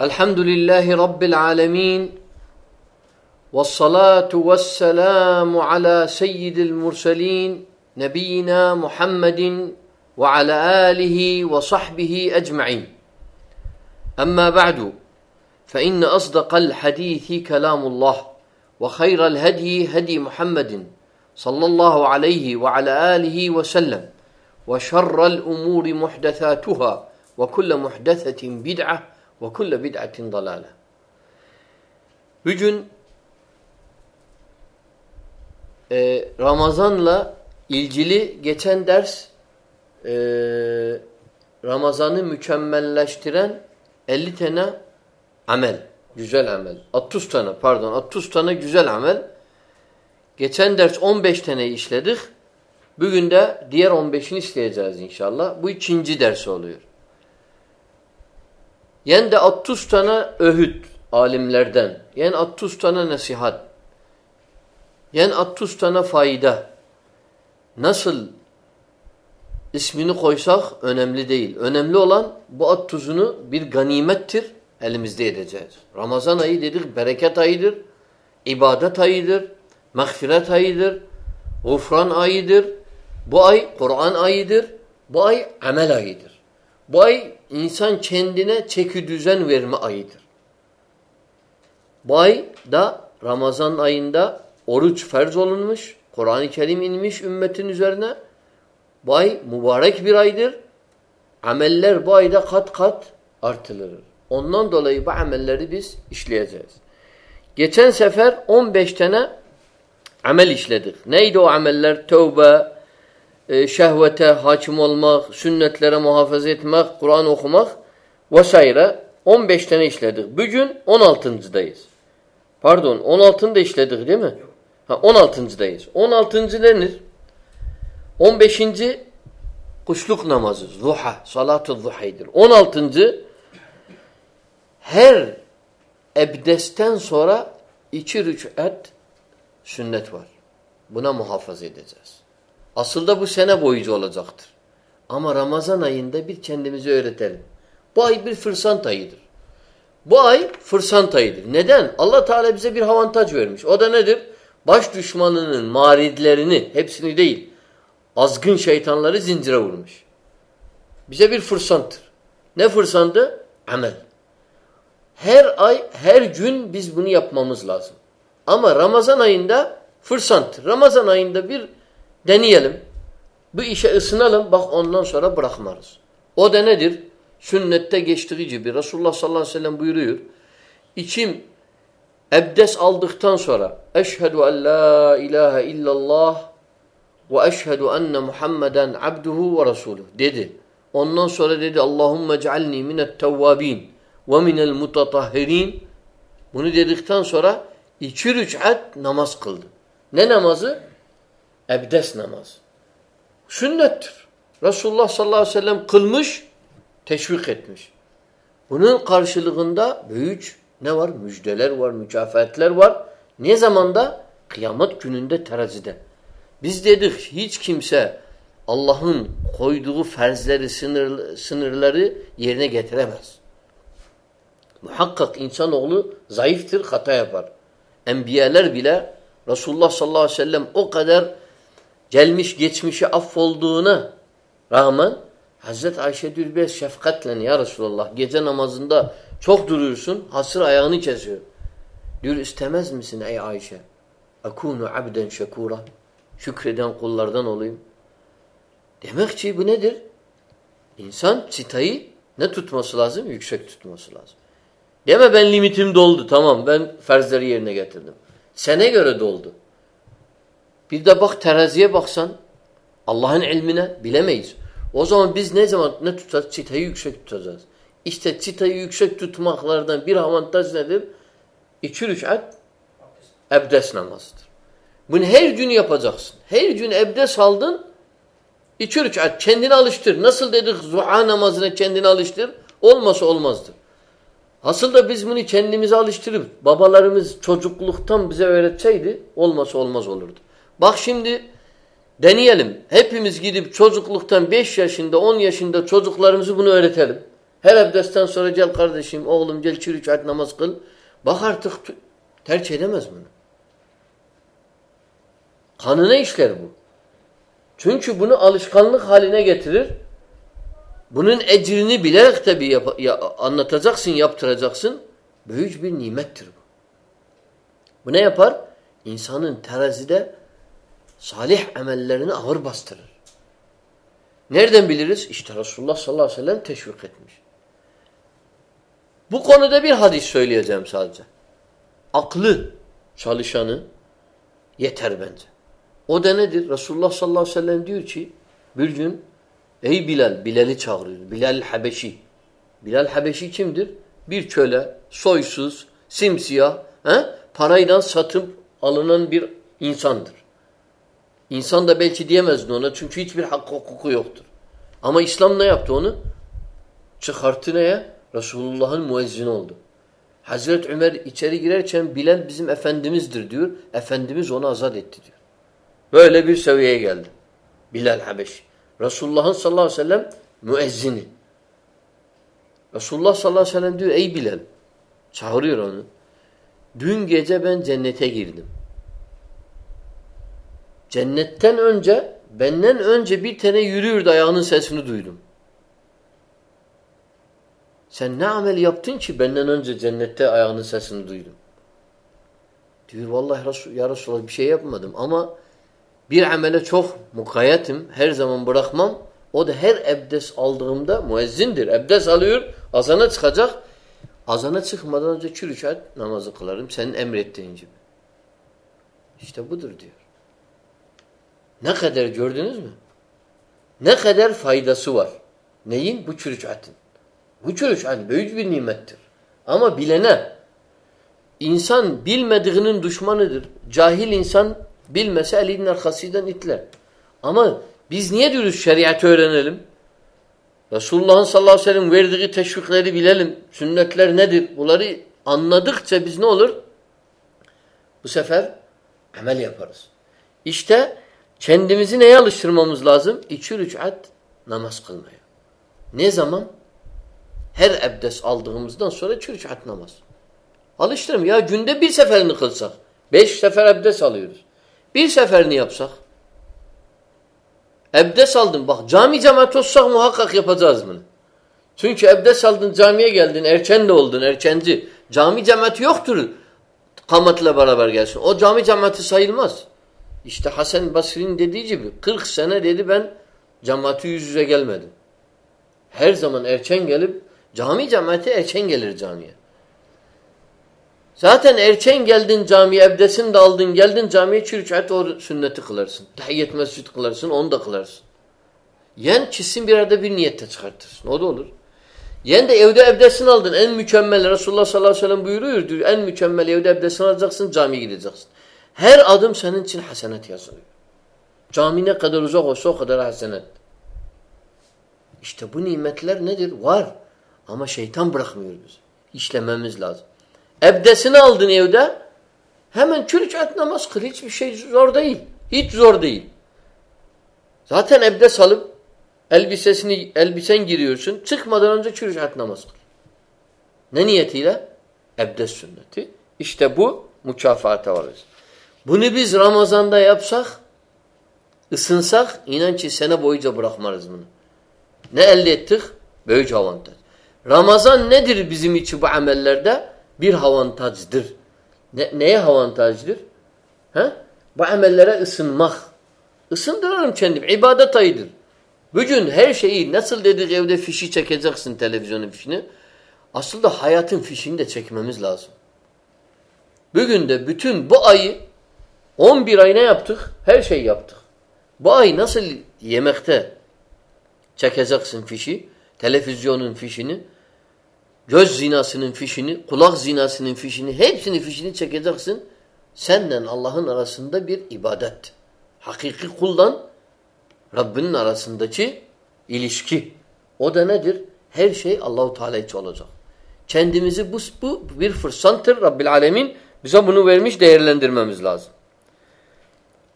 الحمد لله رب العالمين والصلاة والسلام على سيد المرسلين نبينا محمد وعلى آله وصحبه أجمعين. أما بعد فإن أصدق الحديث كلام الله وخير الهدي هدي محمد صلى الله عليه وعلى آله وسلم وشر الأمور محدثاتها وكل محدثة بدعة ve kulle bid'atin dalale. Bugün e, Ramazan'la ilgili geçen ders e, Ramazan'ı mükemmelleştiren 50 tane amel, güzel amel. 30 tane pardon 30 tane güzel amel. Geçen ders 15 tane işledik. Bugün de diğer 15'ini işleyeceğiz inşallah. Bu ikinci ders oluyor. Yani de 60 tane öhüt alimlerden. Yani 60 tane nasihat. Yani 60 tane fayda. Nasıl ismini koysak önemli değil. Önemli olan bu 60'unu bir ganimettir elimizde edeceğiz. Ramazan ayı dedik bereket ayıdır. ibadet ayıdır. Mağfiret ayıdır. Gufran ayıdır. Bu ay Kur'an ayıdır. Bu ay amel ayıdır. Bu ay insan kendine çeki düzen verme ayıdır. Bu ay da Ramazan ayında oruç ferz olunmuş. Kur'an-ı Kerim inmiş ümmetin üzerine. Bu ay mübarek bir aydır. Ameller bu ayda kat kat artılır. Ondan dolayı bu amelleri biz işleyeceğiz. Geçen sefer 15 tane amel işledik. Neydi o ameller? Tövbe, e, şehvete hakim olmak, sünnetlere muhafaza etmek, Kur'an okumak vesaire 15 tane işledik. Bugün 16.dayız. Pardon 16'ını da işledik değil mi? Ha 16.dayız. 16. nedir? 15. kuşluk namazı. Zuha. Salat-ı zuhaydır. 16. her ebdesten sonra iki rük'at sünnet var. Buna muhafaza edeceğiz. Aslında bu sene boyunca olacaktır. Ama Ramazan ayında bir kendimize öğretelim. Bu ay bir fırsat ayıdır. Bu ay fırsat ayıdır. Neden? Allah Teala bize bir avantaj vermiş. O da nedir? Baş düşmanının maridlerini, hepsini değil, azgın şeytanları zincire vurmuş. Bize bir fırsattır. Ne fırsatı? Amel. Her ay, her gün biz bunu yapmamız lazım. Ama Ramazan ayında fırsattır. Ramazan ayında bir Deneyelim. Bu işe ısınalım. Bak ondan sonra bırakmarız. O da nedir? Sünnette geçtiği gibi Resulullah sallallahu aleyhi ve sellem buyuruyor. İçim ebdes aldıktan sonra eşhedü en la ilahe illallah ve eşhedü enne Muhammeden abduhu ve resuluh dedi. Ondan sonra dedi Allahümme cealni minet tevvabin ve minel mutatahhirin. Bunu dedikten sonra iki rüçat namaz kıldı. Ne namazı? Ebdes namaz. Sünnettir. Resulullah sallallahu aleyhi ve sellem kılmış, teşvik etmiş. Bunun karşılığında büyük ne var? Müjdeler var, mükafatlar var. Ne zamanda? Kıyamet gününde terazide. Biz dedik hiç kimse Allah'ın koyduğu ferzleri, sınır, sınırları yerine getiremez. Muhakkak insanoğlu zayıftır, hata yapar. Enbiyalar bile Resulullah sallallahu aleyhi ve sellem o kadar gelmiş geçmişi affolduğuna rağmen Hazreti Ayşe bir şefkatle ya Resulallah gece namazında çok duruyorsun hasır ayağını kesiyor. Diyor istemez misin ey Ayşe? Ekunu abden şekura. Şükreden kullardan olayım. Demek ki bu nedir? İnsan çıtayı ne tutması lazım? Yüksek tutması lazım. Deme ben limitim doldu. Tamam ben ferzleri yerine getirdim. Sene göre doldu. Bir de bak teraziye baksan Allah'ın ilmine bilemeyiz. O zaman biz ne zaman ne tutacağız? Çıtayı yüksek tutacağız. İşte çıtayı yüksek tutmaklardan bir avantaj nedir? İki rükat ebdes namazıdır. Bunu her gün yapacaksın. Her gün ebdes aldın iki rükat kendini alıştır. Nasıl dedik zuha namazına kendini alıştır? Olmasa olmazdır. Asıl da biz bunu kendimize alıştırıp babalarımız çocukluktan bize öğretseydi olmasa olmaz olurdu. Bak şimdi deneyelim. Hepimiz gidip çocukluktan 5 yaşında 10 yaşında çocuklarımızı bunu öğretelim. Her abdestten sonra gel kardeşim, oğlum gel çürük et namaz kıl. Bak artık tercih edemez bunu. Kanına işler bu. Çünkü bunu alışkanlık haline getirir. Bunun ecrini bilerek tabi yap ya, anlatacaksın, yaptıracaksın. Büyük bir nimettir bu. Bu ne yapar? İnsanın terazide salih amellerini ağır bastırır. Nereden biliriz? İşte Resulullah sallallahu aleyhi ve sellem teşvik etmiş. Bu konuda bir hadis söyleyeceğim sadece. Aklı çalışanı yeter bence. O da nedir? Resulullah sallallahu aleyhi ve sellem diyor ki bir gün ey Bilal, Bilal'i çağırıyor. Bilal Habeşi. Bilal Habeşi kimdir? Bir köle, soysuz, simsiyah, he? parayla satıp alınan bir insandır. İnsan da belki diyemezdi ona çünkü hiçbir hak hukuku yoktur. Ama İslam ne yaptı onu? Çıkarttı neye? Resulullah'ın müezzini oldu. Hazreti Ömer içeri girerken Bilal bizim Efendimiz'dir diyor. Efendimiz onu azat etti diyor. Böyle bir seviyeye geldi. Bilal Habeş. Resulullah'ın sallallahu aleyhi ve sellem müezzini. Resulullah sallallahu aleyhi ve sellem diyor ey Bilal. Çağırıyor onu. Dün gece ben cennete girdim. Cennetten önce, benden önce bir tane yürüyordu ayağının sesini duydum. Sen ne amel yaptın ki benden önce cennette ayağının sesini duydum. Diyor vallahi Resul, ya Resulallah bir şey yapmadım ama bir amele çok mukayyetim. Her zaman bırakmam. O da her ebdes aldığımda müezzindir. Ebdes alıyor, azana çıkacak. Azana çıkmadan önce çürüşat namazı kılarım. Senin emrettiğin gibi. İşte budur diyor. Ne kadar gördünüz mü? Ne kadar faydası var. Neyin? Bu çürüşatın. Bu çürüşat büyük bir nimettir. Ama bilene, insan bilmediğinin düşmanıdır. Cahil insan bilmese elinin arkasından itler. Ama biz niye diyoruz şeriatı öğrenelim? Resulullah'ın sallallahu aleyhi ve sellem verdiği teşvikleri bilelim. Sünnetler nedir? Bunları anladıkça biz ne olur? Bu sefer amel yaparız. İşte kendimizi neye alıştırmamız lazım? İki rükat namaz kılmaya. Ne zaman? Her ebdes aldığımızdan sonra iki rükat namaz. Alıştırım. Ya günde bir seferini kılsak. Beş sefer ebdes alıyoruz. Bir seferini yapsak. Ebdes aldın. Bak cami cemaat olsak muhakkak yapacağız bunu. Çünkü ebdes aldın camiye geldin. Erken de oldun. Erkenci. Cami cemaati yoktur. Kamatla beraber gelsin. O cami cemaati sayılmaz. İşte Hasan Basri'nin dediği gibi 40 sene dedi ben cemaati yüz yüze gelmedim. Her zaman erken gelip cami cemaati erken gelir camiye. Zaten erken geldin camiye, ebdesini de aldın, geldin camiye çürüç o sünneti kılarsın. Tahiyyet mescid kılarsın, onu da kılarsın. Yen çizsin bir arada bir niyette çıkartırsın. O da olur. Yen de evde ebdesini aldın. En mükemmel Resulullah sallallahu aleyhi ve sellem buyuruyor. Diyor, en mükemmel evde ebdesini alacaksın, camiye gideceksin. Her adım senin için hasenet yazılıyor. Cami ne kadar uzak olsa o kadar hasenet. İşte bu nimetler nedir? Var. Ama şeytan bırakmıyor bizi. İşlememiz lazım. Ebdesini aldın evde hemen kürç et namaz kıl. Hiçbir şey zor değil. Hiç zor değil. Zaten ebdes alıp elbisesini elbisen giriyorsun. Çıkmadan önce kürç et namaz kıl. Ne niyetiyle? Ebdes sünneti. İşte bu mükafata varız. Bunu biz Ramazan'da yapsak, ısınsak inan ki sene boyunca bırakmarız bunu. Ne elde ettik? Böyük avantaj. Ramazan nedir bizim için bu amellerde? Bir avantajdır. Ne, neye avantajdır? He? Bu amellere ısınmak. Isındırırım kendim. İbadet ayıdır. Bugün her şeyi nasıl dedik evde fişi çekeceksin televizyonun fişini. Aslında hayatın fişini de çekmemiz lazım. Bugün de bütün bu ayı 11 ay ne yaptık? Her şey yaptık. Bu ay nasıl yemekte çekeceksin fişi, televizyonun fişini, göz zinasının fişini, kulak zinasının fişini, hepsini fişini çekeceksin. Senden Allah'ın arasında bir ibadet. Hakiki kuldan Rabbinin arasındaki ilişki. O da nedir? Her şey Allahu Teala için olacak. Kendimizi bu, bu bir fırsattır Rabbil Alemin bize bunu vermiş değerlendirmemiz lazım.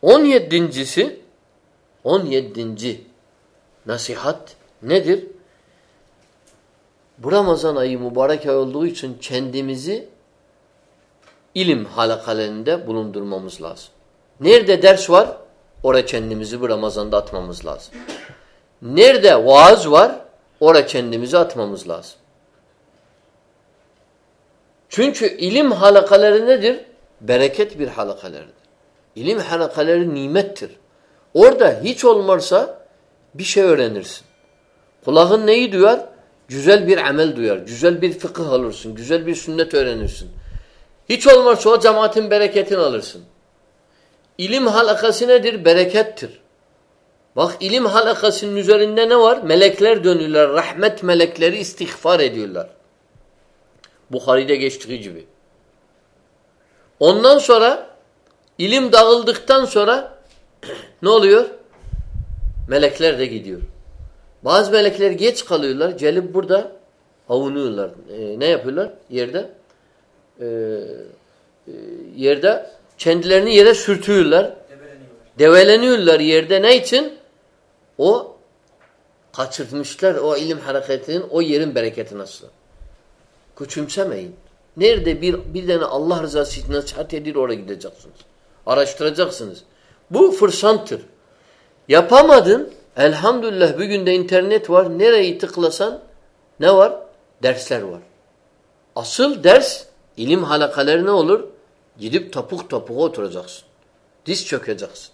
17.si 17. nasihat nedir? bu Ramazan ayı mübarek ay olduğu için kendimizi ilim halakalarında bulundurmamız lazım. Nerede ders var? Oraya kendimizi bu Ramazan'da atmamız lazım. Nerede vaaz var? Oraya kendimizi atmamız lazım. Çünkü ilim halakaları nedir? Bereket bir halakalarıdır. İlim halakaları nimettir. Orada hiç olmazsa bir şey öğrenirsin. Kulağın neyi duyar? Güzel bir amel duyar. Güzel bir fıkıh alırsın. Güzel bir sünnet öğrenirsin. Hiç olmazsa o cemaatin bereketini alırsın. İlim halakası nedir? Berekettir. Bak ilim halakasının üzerinde ne var? Melekler dönüyorlar. Rahmet melekleri istiğfar ediyorlar. Bukhari'de geçtiği gibi. Ondan sonra ilim dağıldıktan sonra ne oluyor? Melekler de gidiyor. Bazı melekler geç kalıyorlar. Gelip burada avunuyorlar. E, ne yapıyorlar? Yerde e, e, yerde kendilerini yere sürtüyorlar. Develeniyorlar. Develeniyorlar yerde. Ne için? O kaçırtmışlar o ilim hareketinin o yerin bereketi nasıl? Küçümsemeyin. Nerede bir, bir tane Allah rızası için nasihat edir oraya gideceksiniz. Araştıracaksınız. Bu fırsanttır. Yapamadın. Elhamdülillah bugün de internet var. Nereyi tıklasan ne var? Dersler var. Asıl ders ilim halakaları ne olur? Gidip topuk topuğa oturacaksın. Diz çökeceksin.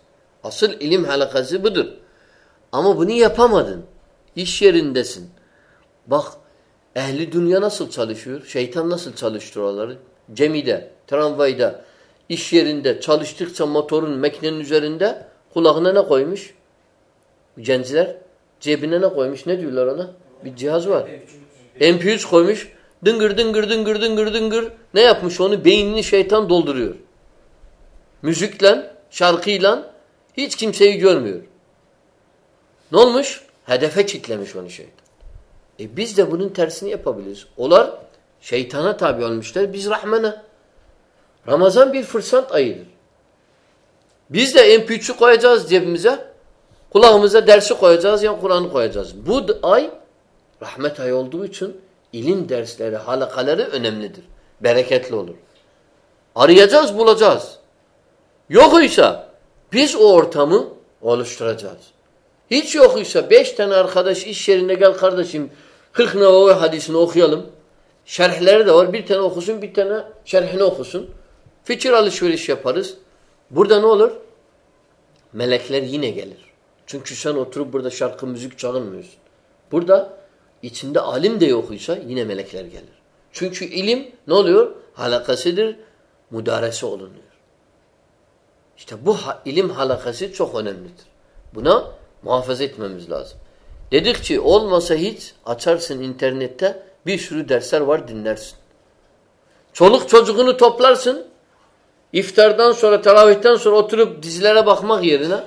Asıl ilim halakası budur. Ama bunu yapamadın. İş yerindesin. Bak ehli dünya nasıl çalışıyor? Şeytan nasıl çalıştırıyorlar? Cemide, tramvayda, iş yerinde çalıştıkça motorun, makinenin üzerinde kulağına ne koymuş? Genciler cebine ne koymuş? Ne diyorlar ona? Bir cihaz var. MP3 koymuş. Dıngır dıngır dıngır dıngır dıngır. Ne yapmış onu? Beynini şeytan dolduruyor. Müzikle, şarkıyla hiç kimseyi görmüyor. Ne olmuş? Hedefe kitlemiş onu şeytan. E biz de bunun tersini yapabiliriz. Olar şeytana tabi olmuşlar. Biz Rahman'a. Ramazan bir fırsat ayıdır. Biz de MP3'ü koyacağız cebimize. Kulağımıza dersi koyacağız yani Kur'an'ı koyacağız. Bu ay rahmet ayı olduğu için ilim dersleri, halakaları önemlidir. Bereketli olur. Arayacağız, bulacağız. Yok ise biz o ortamı oluşturacağız. Hiç yok ise beş tane arkadaş iş yerinde gel kardeşim 40 Nevavi hadisini okuyalım. Şerhleri de var. Bir tane okusun, bir tane şerhini okusun. Fikir alışveriş yaparız. Burada ne olur? Melekler yine gelir. Çünkü sen oturup burada şarkı müzik çalınmıyorsun. Burada içinde alim de yokuysa yine melekler gelir. Çünkü ilim ne oluyor? Halakasıdır, müdaresi olunuyor. İşte bu ilim halakası çok önemlidir. Buna muhafaza etmemiz lazım. Dedik ki olmasa hiç açarsın internette bir sürü dersler var dinlersin. Çoluk çocuğunu toplarsın. İftardan sonra, teravihten sonra oturup dizilere bakmak yerine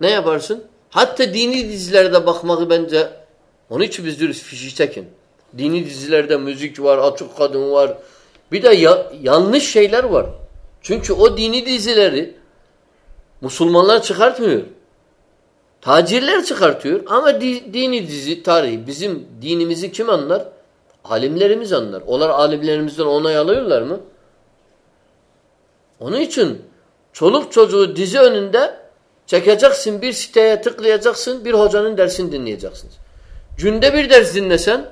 ne yaparsın? Hatta dini dizilerde bakmayı bence onun için biz diyoruz fişi çekin. Dini dizilerde müzik var, açık kadın var. Bir de ya, yanlış şeyler var. Çünkü o dini dizileri Müslümanlar çıkartmıyor. Tacirler çıkartıyor ama di, dini dizi tarihi bizim dinimizi kim anlar? Alimlerimiz anlar. Onlar alimlerimizden onay alıyorlar mı? Onun için çoluk çocuğu dizi önünde çekeceksin bir siteye tıklayacaksın bir hocanın dersini dinleyeceksiniz. Günde bir ders dinlesen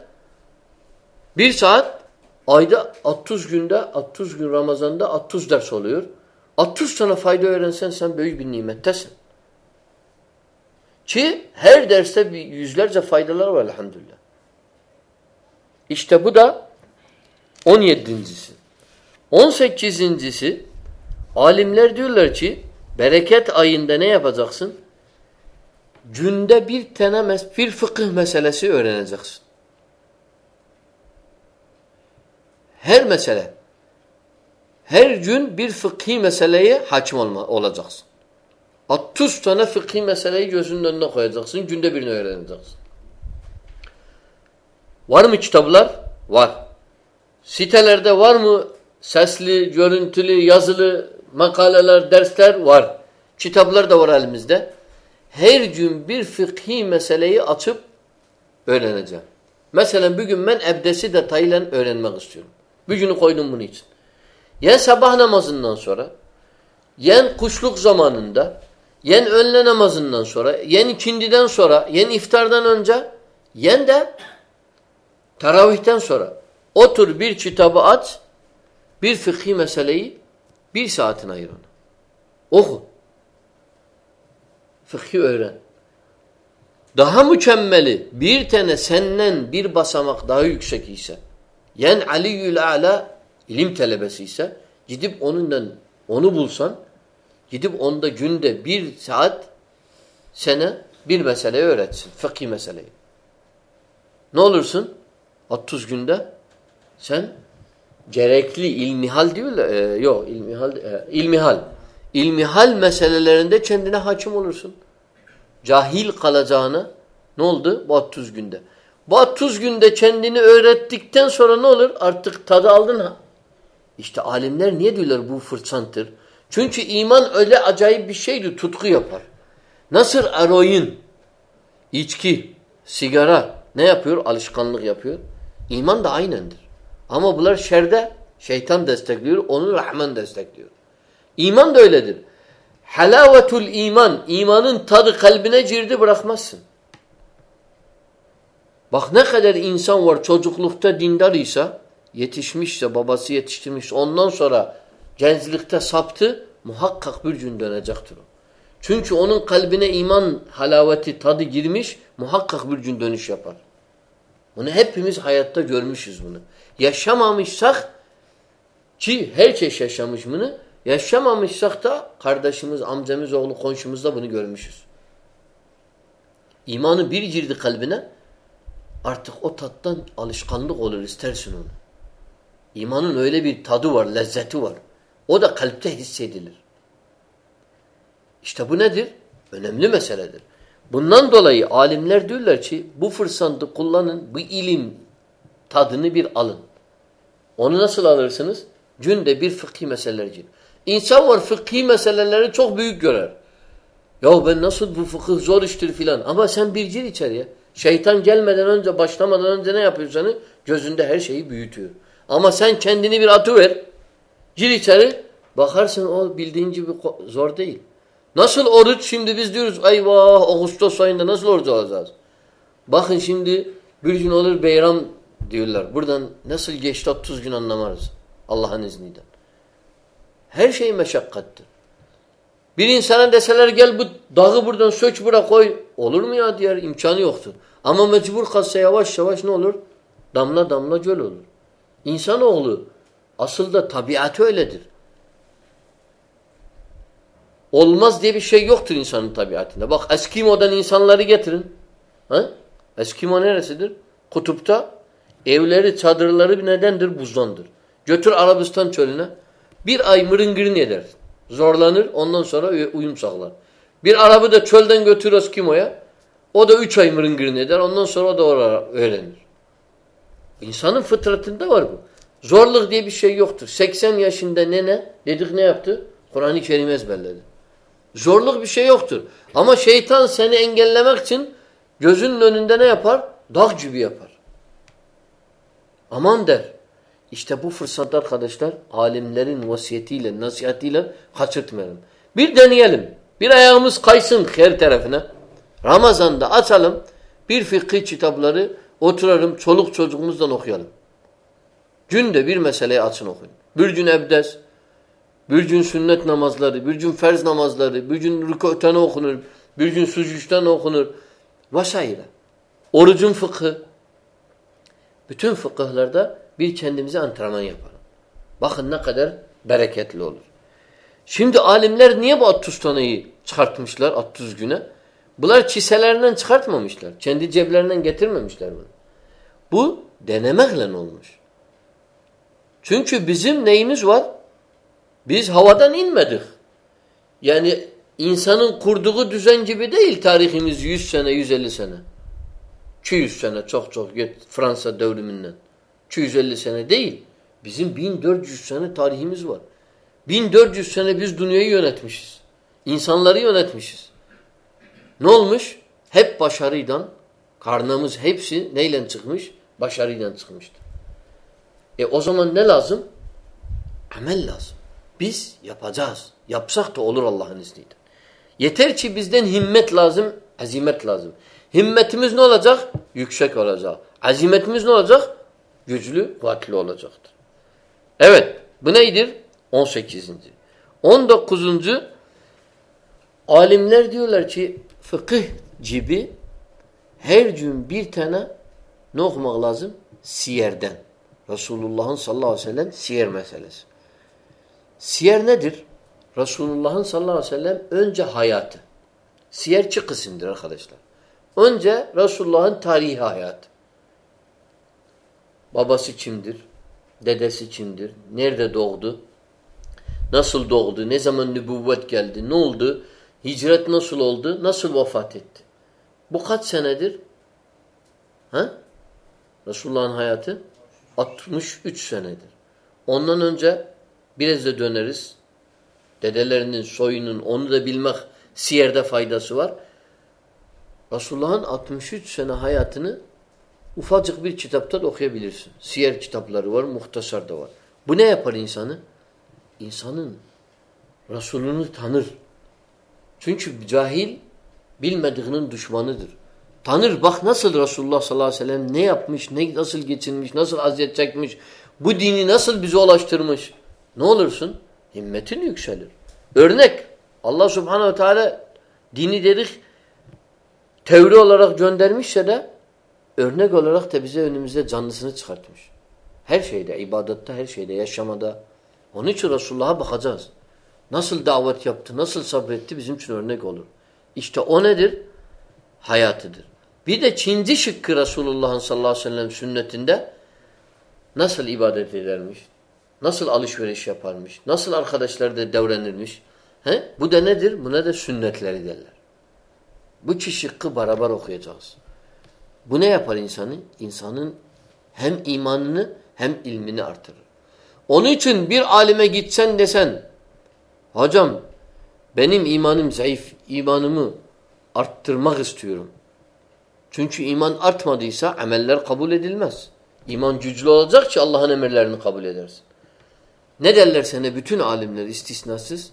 bir saat ayda 30 günde 30 gün Ramazan'da 30 ders oluyor. 60 tane fayda öğrensen sen büyük bir nimettesin. Ki her derste bir yüzlerce faydalar var elhamdülillah. İşte bu da 17.si. 18.si alimler diyorlar ki bereket ayında ne yapacaksın? Günde bir tane bir fıkıh meselesi öğreneceksin. Her mesele. Her gün bir fıkhi meseleye hakim olacaksın. 60 tane fıkhi meseleyi gözünün önüne koyacaksın. Günde birini öğreneceksin. Var mı kitaplar? Var. Sitelerde var mı sesli, görüntülü, yazılı makaleler, dersler? Var. Kitaplar da var elimizde. Her gün bir fıkhi meseleyi açıp öğreneceğim. Mesela bugün ben ebdesi detayıyla öğrenmek istiyorum. Bugünü koydum bunun için. Yen sabah namazından sonra, yen kuşluk zamanında, yen önle namazından sonra, yen ikindiden sonra, yen iftardan önce, yen de teravihten sonra. Otur bir kitabı aç, bir fıkhi meseleyi bir saatin ayır ona. Oku. Fıkhi öğren. Daha mükemmeli bir tane senden bir basamak daha yüksek ise yen aliyyül a'la ilim talebesi ise gidip onundan onu bulsan gidip onda günde bir saat sene bir meseleyi öğretsin. Fıkhi meseleyi. Ne olursun? 30 günde sen gerekli ilmihal diyorlar. E, yok ilmihal. E, ilmihal. İlmihal meselelerinde kendine hakim olursun. Cahil kalacağını ne oldu? Bu 30 günde. Bu 30 günde kendini öğrettikten sonra ne olur? Artık tadı aldın ha. İşte alimler niye diyorlar bu fırsantır? Çünkü iman öyle acayip bir şeydi. Tutku yapar. Nasıl eroin, içki, sigara ne yapıyor? Alışkanlık yapıyor. İman da aynendir. Ama bunlar şerde şeytan destekliyor, onu Rahman destekliyor. İman da öyledir. Halavetul iman, imanın tadı kalbine girdi bırakmazsın. Bak ne kadar insan var çocuklukta dindar ise, yetişmişse, babası yetiştirmiş, ondan sonra gençlikte saptı, muhakkak bir gün dönecektir o. Çünkü onun kalbine iman halaveti, tadı girmiş, muhakkak bir gün dönüş yapar. Bunu hepimiz hayatta görmüşüz bunu. Yaşamamışsak ki herkes yaşamış bunu, yaşamamışsak da kardeşimiz, amcamız, oğlu, komşumuz da bunu görmüşüz. İmanı bir girdi kalbine, artık o tattan alışkanlık olur istersin onu. İmanın öyle bir tadı var, lezzeti var. O da kalpte hissedilir. İşte bu nedir? Önemli meseledir. Bundan dolayı alimler diyorlar ki bu fırsatı kullanın, bu ilim tadını bir alın. Onu nasıl alırsınız? Günde bir fıkhi meseleler gibi. İnsan var fıkhi meseleleri çok büyük görer. Ya ben nasıl bu fıkıh zor iştir filan. Ama sen bir gir içeriye. Şeytan gelmeden önce, başlamadan önce ne yapıyorsanı gözünde her şeyi büyütüyor. Ama sen kendini bir atı ver. Gir içeri. Bakarsın o bildiğin gibi zor değil. Nasıl oruç? Şimdi biz diyoruz eyvah Ağustos ayında nasıl oruç alacağız? Bakın şimdi bir gün olur beyram diyorlar. Buradan nasıl geçti 30 gün anlamarız. Allah'ın izniyle. Her şey meşakkattir. Bir insana deseler gel bu dağı buradan söç bura koy. Olur mu ya diğer imkanı yoktur. Ama mecbur kalsa yavaş yavaş ne olur? Damla damla göl olur. İnsanoğlu asıl da tabiatı öyledir. Olmaz diye bir şey yoktur insanın tabiatında. Bak Eskimo'dan insanları getirin. Ha? Eskimo neresidir? Kutupta evleri, çadırları nedendir? Buzdandır. Götür Arabistan çölüne. Bir ay mırıngırın eder. Zorlanır. Ondan sonra uyum sağlar. Bir arabı da çölden götür Eskimo'ya. O da üç ay mırıngırın eder. Ondan sonra da öğrenir. İnsanın fıtratında var bu. Zorluk diye bir şey yoktur. 80 yaşında nene dedik ne yaptı? Kur'an-ı Kerim ezberledi. Zorluk bir şey yoktur. Ama şeytan seni engellemek için gözünün önünde ne yapar? Dağ gibi yapar. Aman der. İşte bu fırsatlar arkadaşlar alimlerin vasiyetiyle, nasihatiyle kaçırtmayalım. Bir deneyelim. Bir ayağımız kaysın her tarafına. Ramazan'da açalım. Bir fıkhi kitapları oturalım. Çoluk çocuğumuzdan okuyalım. Günde bir meseleyi açın okuyun. Bir gün ebdes, bir gün sünnet namazları, bir gün ferz namazları, bir gün rükûten okunur, bir gün sucuştan okunur vesaire. Orucun fıkhı. Bütün fıkıhlarda bir kendimize antrenman yapalım. Bakın ne kadar bereketli olur. Şimdi alimler niye bu 30 taneyi çıkartmışlar 30 güne? Bunlar çiselerinden çıkartmamışlar. Kendi ceblerinden getirmemişler bunu. Bu denemekle olmuş. Çünkü bizim neyimiz var? Biz havadan inmedik. Yani insanın kurduğu düzen gibi değil tarihimiz 100 sene, 150 sene. 200 sene çok çok Fransa devriminden. 250 sene değil. Bizim 1400 sene tarihimiz var. 1400 sene biz dünyayı yönetmişiz. İnsanları yönetmişiz. Ne olmuş? Hep başarıydan karnımız hepsi neyle çıkmış? başarıyla çıkmıştır. E o zaman ne lazım? Amel lazım. Biz yapacağız. Yapsak da olur Allah'ın izniyle. Yeter ki bizden himmet lazım, azimet lazım. Himmetimiz ne olacak? Yüksek olacak. Azimetimiz ne olacak? Güçlü, kuvvetli olacaktır. Evet, bu neydir? 18. 19. Alimler diyorlar ki fıkıh gibi her gün bir tane ne okumak lazım? Siyerden. Resulullah'ın sallallahu aleyhi ve sellem siyer meselesi. Siyer nedir? Resulullah'ın sallallahu aleyhi ve sellem önce hayatı. Siyer iki kısımdır arkadaşlar. Önce Resulullah'ın tarihi hayatı. Babası kimdir? Dedesi kimdir? Nerede doğdu? Nasıl doğdu? Ne zaman nübüvvet geldi? Ne oldu? Hicret nasıl oldu? Nasıl vefat etti? Bu kaç senedir? Ha? Resulullah'ın hayatı 63 senedir. Ondan önce biraz da döneriz. Dedelerinin, soyunun onu da bilmek siyerde faydası var. Resulullah'ın 63 sene hayatını ufacık bir kitapta da okuyabilirsin. Siyer kitapları var, muhtasar da var. Bu ne yapar insanı? İnsanın Resulünü tanır. Çünkü cahil bilmediğinin düşmanıdır. Tanır bak nasıl Resulullah sallallahu aleyhi ve sellem ne yapmış, ne nasıl geçinmiş, nasıl aziyet çekmiş, bu dini nasıl bize ulaştırmış. Ne olursun? Himmetin yükselir. Örnek Allah subhanehu ve teala dini dedik teori olarak göndermişse de örnek olarak da bize önümüzde canlısını çıkartmış. Her şeyde, ibadette, her şeyde, yaşamada. Onun için Resulullah'a bakacağız. Nasıl davet yaptı, nasıl sabretti bizim için örnek olur. İşte o nedir? Hayatıdır. Bir de Çinci şıkkı Resulullah'ın sallallahu aleyhi ve sellem sünnetinde nasıl ibadet edermiş, nasıl alışveriş yaparmış, nasıl arkadaşlar devrenirmiş. He? Bu da nedir? Buna da sünnetleri derler. Bu iki şıkkı beraber okuyacağız. Bu ne yapar insanı? İnsanın hem imanını hem ilmini artırır. Onun için bir alime gitsen desen, hocam benim imanım zayıf, imanımı arttırmak istiyorum. Çünkü iman artmadıysa ameller kabul edilmez. İman güçlü olacak ki Allah'ın emirlerini kabul edersin. Ne derler sana bütün alimler istisnasız?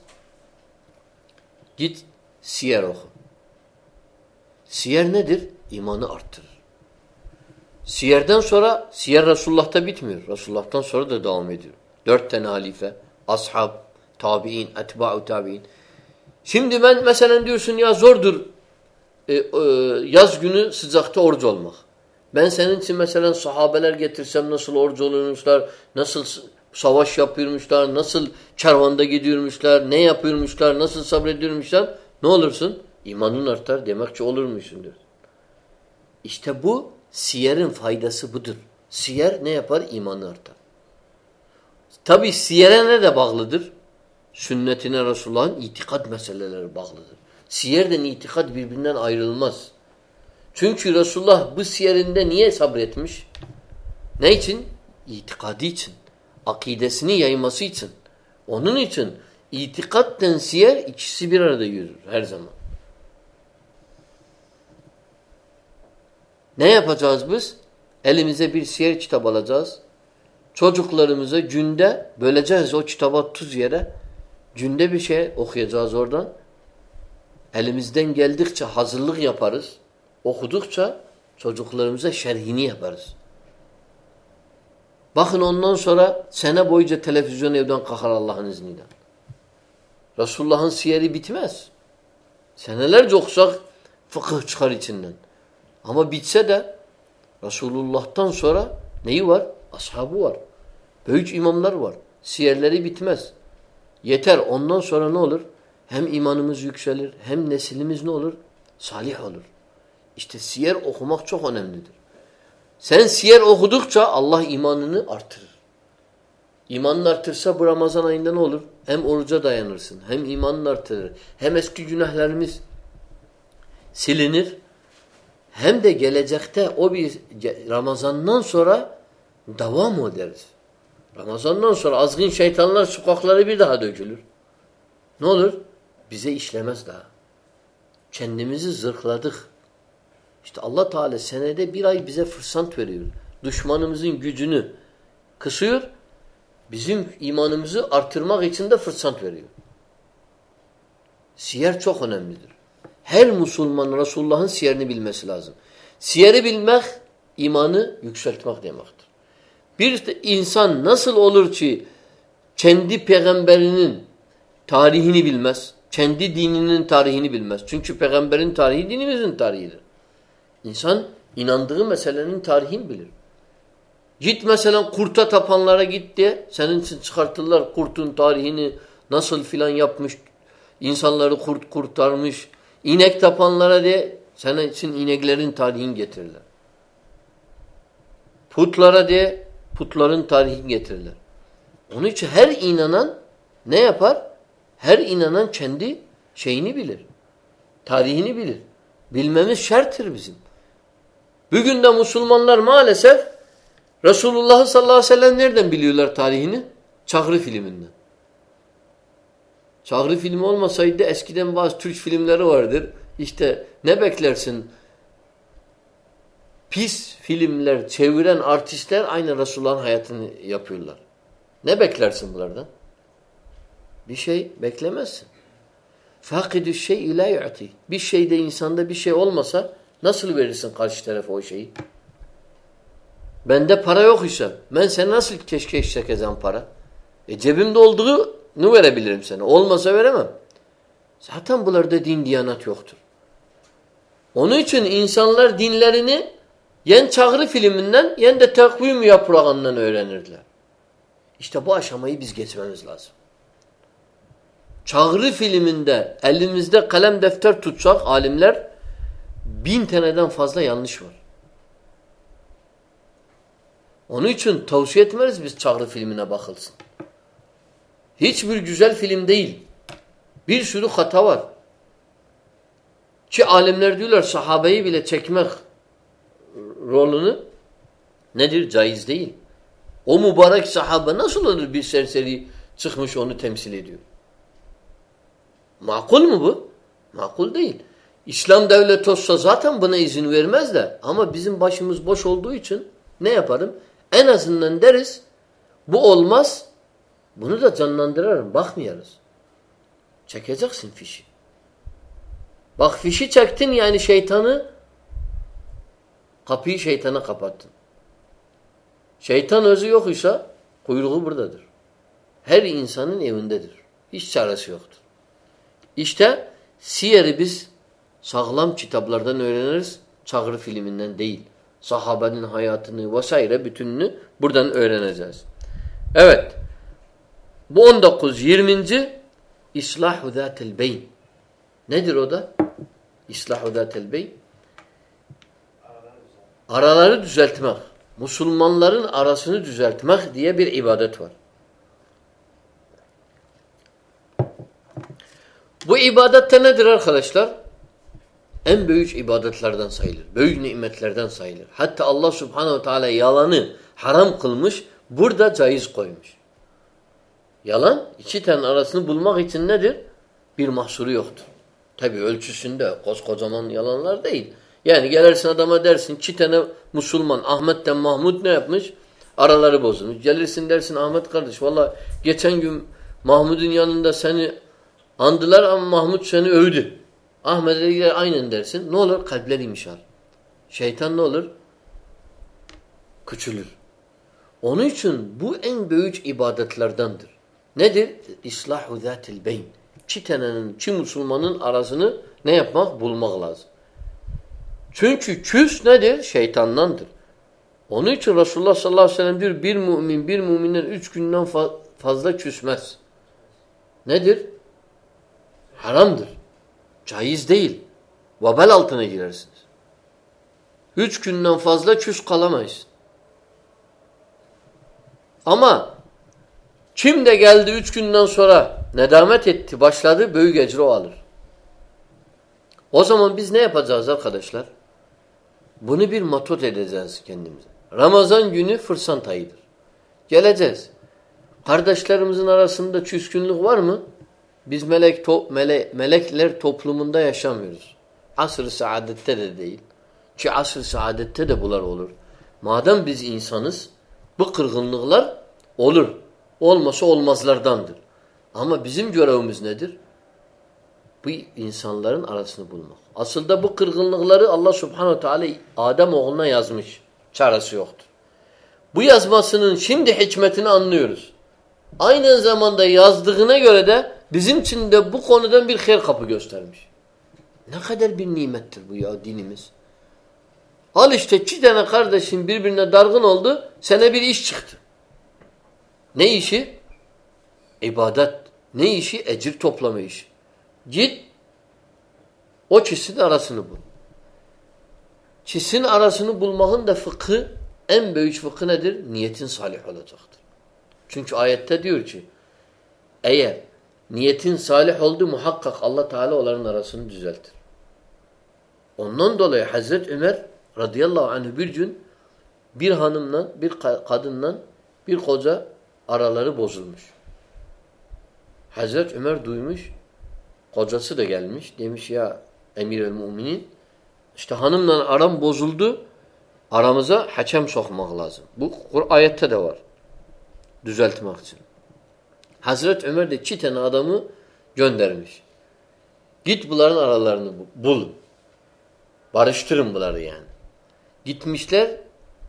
Git siyer oku. Siyer nedir? İmanı arttırır. Siyerden sonra, siyer Resulullah'ta bitmiyor. Resulullah'tan sonra da devam ediyor. Dört tane halife, ashab, tabi'in, etba'u tabi'in. Şimdi ben mesela diyorsun ya zordur e, e, yaz günü sıcakta oruç olmak. Ben senin için mesela sahabeler getirsem nasıl oruç oluyormuşlar, nasıl savaş yapıyormuşlar, nasıl kervanda gidiyormuşlar, ne yapıyormuşlar, nasıl sabrediyormuşlar. Ne olursun? İmanın artar demek ki olurmuşsundur. İşte bu siyerin faydası budur. Siyer ne yapar? İmanı artar. Tabi siyere ne de bağlıdır? Sünnetine Resulullah'ın itikat meseleleri bağlıdır. Siyerden itikat birbirinden ayrılmaz. Çünkü Resulullah bu siyerinde niye sabretmiş? Ne için? İtikadi için. Akidesini yayması için. Onun için itikatten siyer ikisi bir arada yürür her zaman. Ne yapacağız biz? Elimize bir siyer kitap alacağız. Çocuklarımıza günde böleceğiz o kitaba tuz yere. Günde bir şey okuyacağız oradan. Elimizden geldikçe hazırlık yaparız. Okudukça çocuklarımıza şerhini yaparız. Bakın ondan sonra sene boyunca televizyon evden kalkar Allah'ın izniyle. Resulullah'ın siyeri bitmez. Senelerce okusak fıkıh çıkar içinden. Ama bitse de Resulullah'tan sonra neyi var? Ashabı var. Büyük imamlar var. Siyerleri bitmez. Yeter. Ondan sonra ne olur? Hem imanımız yükselir, hem neslimiz ne olur? Salih olur. İşte siyer okumak çok önemlidir. Sen siyer okudukça Allah imanını artırır. İmanını artırsa bu Ramazan ayında ne olur? Hem oruca dayanırsın, hem imanını artırır, hem eski günahlarımız silinir, hem de gelecekte o bir Ramazan'dan sonra devam ederiz. Ramazan'dan sonra azgın şeytanlar sokakları bir daha dökülür. Ne olur? Bize işlemez daha. Kendimizi zırhladık. İşte Allah Teala senede bir ay bize fırsat veriyor. düşmanımızın gücünü kısıyor. Bizim imanımızı artırmak için de fırsat veriyor. Siyer çok önemlidir. Her Müslüman Resulullah'ın siyerini bilmesi lazım. Siyeri bilmek imanı yükseltmek demektir. Bir insan nasıl olur ki kendi peygamberinin tarihini bilmez, kendi dininin tarihini bilmez. Çünkü peygamberin tarihi dinimizin tarihidir. İnsan inandığı meselenin tarihini bilir. Git mesela kurta tapanlara git diye senin için çıkartırlar kurtun tarihini nasıl filan yapmış, insanları kurt kurtarmış. İnek tapanlara diye senin için ineklerin tarihini getirirler. Putlara diye putların tarihini getirirler. Onun için her inanan ne yapar? Her inanan kendi şeyini bilir. Tarihini bilir. Bilmemiz şarttır bizim. Bugün de Müslümanlar maalesef Resulullah sallallahu aleyhi ve sellem nereden biliyorlar tarihini? Çağrı filminden. Çağrı filmi olmasaydı eskiden bazı Türk filmleri vardır. İşte ne beklersin? Pis filmler çeviren artistler aynı Resulullah'ın hayatını yapıyorlar. Ne beklersin bunlardan? Bir şey beklemezsin. Fakidü şey ila yu'ti. Bir şeyde insanda bir şey olmasa nasıl verirsin karşı tarafa o şeyi? Bende para yok ise ben sana nasıl keşke çekeceğim para? E cebimde olduğunu verebilirim sana. Olmasa veremem. Zaten bunlarda din diyanat yoktur. Onun için insanlar dinlerini yen çağrı filminden yen de takvim yaprağından öğrenirler. İşte bu aşamayı biz geçmemiz lazım. Çağrı filminde elimizde kalem defter tutsak alimler bin taneden fazla yanlış var. Onun için tavsiye etmeriz biz Çağrı filmine bakılsın. Hiçbir güzel film değil. Bir sürü hata var. Ki alimler diyorlar sahabeyi bile çekmek rolünü nedir? Caiz değil. O mübarek sahabe nasıl olur bir serseri çıkmış onu temsil ediyor? Makul mu bu? Makul değil. İslam devleti olsa zaten buna izin vermez de ama bizim başımız boş olduğu için ne yaparım? En azından deriz bu olmaz. Bunu da canlandırarım. Bakmayarız. Çekeceksin fişi. Bak fişi çektin yani şeytanı kapıyı şeytana kapattın. Şeytan özü yok ise kuyruğu buradadır. Her insanın evindedir. Hiç çaresi yoktur. İşte siyeri biz sağlam kitaplardan öğreniriz. Çağrı filminden değil. Sahabenin hayatını vesaire bütününü buradan öğreneceğiz. Evet. Bu 19 20. İslahu zatel beyn. Nedir o da? İslahu zatel beyn. Araları düzeltmek. Müslümanların arasını düzeltmek diye bir ibadet var. Bu ibadette nedir arkadaşlar? En büyük ibadetlerden sayılır. Büyük nimetlerden sayılır. Hatta Allah subhanehu teala yalanı haram kılmış, burada caiz koymuş. Yalan, iki tane arasını bulmak için nedir? Bir mahsuru yoktur. Tabi ölçüsünde koskocaman yalanlar değil. Yani gelirsin adama dersin iki tane Müslüman Ahmet'ten Mahmud ne yapmış? Araları bozulmuş. Gelirsin dersin Ahmet kardeş valla geçen gün Mahmud'un yanında seni andılar ama Mahmud seni övdü. Ahmet'e gider aynen dersin. Ne olur? Kalpler imşar. Şeytan ne olur? Küçülür. Onun için bu en büyük ibadetlerdendir. Nedir? İslahu zatil beyn. İki tanenin, iki Müslümanın arasını ne yapmak? Bulmak lazım. Çünkü küs nedir? Şeytandandır. Onun için Resulullah sallallahu aleyhi ve sellem diyor bir mümin bir müminden üç günden fazla küsmez. Nedir? Haramdır. Caiz değil. Vabel altına girersiniz. Üç günden fazla küs kalamayız. Ama kim de geldi üç günden sonra nedamet etti, başladı, büyük ecri o alır. O zaman biz ne yapacağız arkadaşlar? Bunu bir matot edeceğiz kendimize. Ramazan günü fırsat ayıdır. Geleceğiz. Kardeşlerimizin arasında küskünlük var mı? Biz melek to mele melekler toplumunda yaşamıyoruz. Asr-ı saadette de değil. Ki asr-ı saadette de bunlar olur. Madem biz insanız bu kırgınlıklar olur. Olmasa olmazlardandır. Ama bizim görevimiz nedir? Bu insanların arasını bulmak. Aslında bu kırgınlıkları Allah subhanehu teala Adem oğluna yazmış. Çaresi yoktur. Bu yazmasının şimdi hikmetini anlıyoruz. Aynı zamanda yazdığına göre de bizim için de bu konudan bir her kapı göstermiş. Ne kadar bir nimettir bu ya dinimiz. Al işte iki tane kardeşin birbirine dargın oldu. Sana bir iş çıktı. Ne işi? İbadet. Ne işi? Ecir toplama işi. Git o ikisinin arasını bul. İkisinin arasını bulmanın da fıkhı en büyük fıkhı nedir? Niyetin salih olacaktır. Çünkü ayette diyor ki eğer niyetin salih oldu muhakkak Allah Teala onların arasını düzeltir. Ondan dolayı Hazreti Ömer radıyallahu anh bir gün bir hanımla bir kadınla bir koca araları bozulmuş. Hazreti Ömer duymuş kocası da gelmiş demiş ya emir el müminin işte hanımla aram bozuldu aramıza hakem sokmak lazım. Bu ayette de var. Düzeltmek için. Hazreti Ömer de iki tane adamı göndermiş. Git bunların aralarını bul. Barıştırın bunları yani. Gitmişler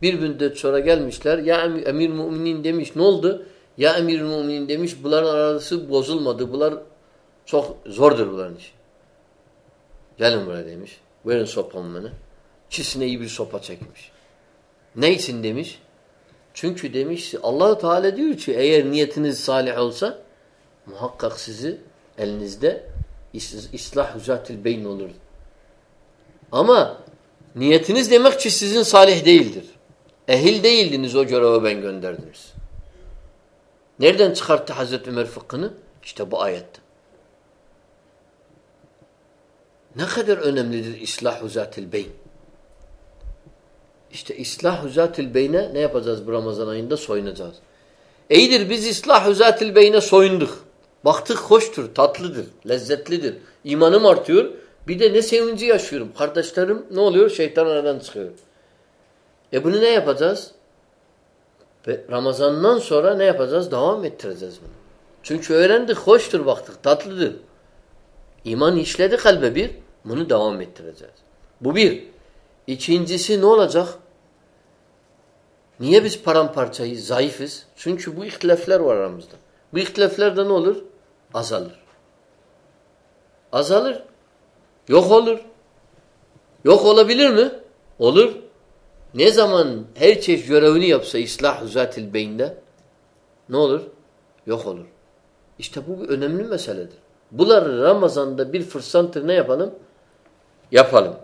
bir müddet sonra gelmişler. Ya emir müminin demiş ne oldu? Ya emir müminin demiş bunların arası bozulmadı. Bunlar çok zordur bunların işi. Gelin buraya demiş. Verin sopamı bana. Çisine iyi bir sopa çekmiş. Ne için demiş? Çünkü demiş allah Teala diyor ki eğer niyetiniz salih olsa muhakkak sizi elinizde islah zatil beyn olur. Ama niyetiniz demek ki sizin salih değildir. Ehil değildiniz o göreve ben gönderdim Nereden çıkarttı Hazreti Ömer fıkhını? İşte bu ayette. Ne kadar önemlidir islah zatil beyn. İşte islah zatil beyne ne yapacağız bu Ramazan ayında? Soyunacağız. İyidir biz islah zatil beyne soyunduk. Baktık hoştur, tatlıdır, lezzetlidir. İmanım artıyor. Bir de ne sevinci yaşıyorum. Kardeşlerim ne oluyor? Şeytan aradan çıkıyor. E bunu ne yapacağız? Ramazandan sonra ne yapacağız? Devam ettireceğiz bunu. Çünkü öğrendik, hoştur baktık, tatlıdır. İman işledi kalbe bir, bunu devam ettireceğiz. Bu bir. İkincisi ne olacak? Niye biz paramparçayız, zayıfız? Çünkü bu ihtilafler var aramızda. Bu ihtilafler de ne olur? Azalır. Azalır. Yok olur. Yok olabilir mi? Olur. Ne zaman her çeşit görevini yapsa islah zatil beyinde ne olur? Yok olur. İşte bu bir önemli meseledir. Bunları Ramazan'da bir fırsattır ne yapalım? Yapalım.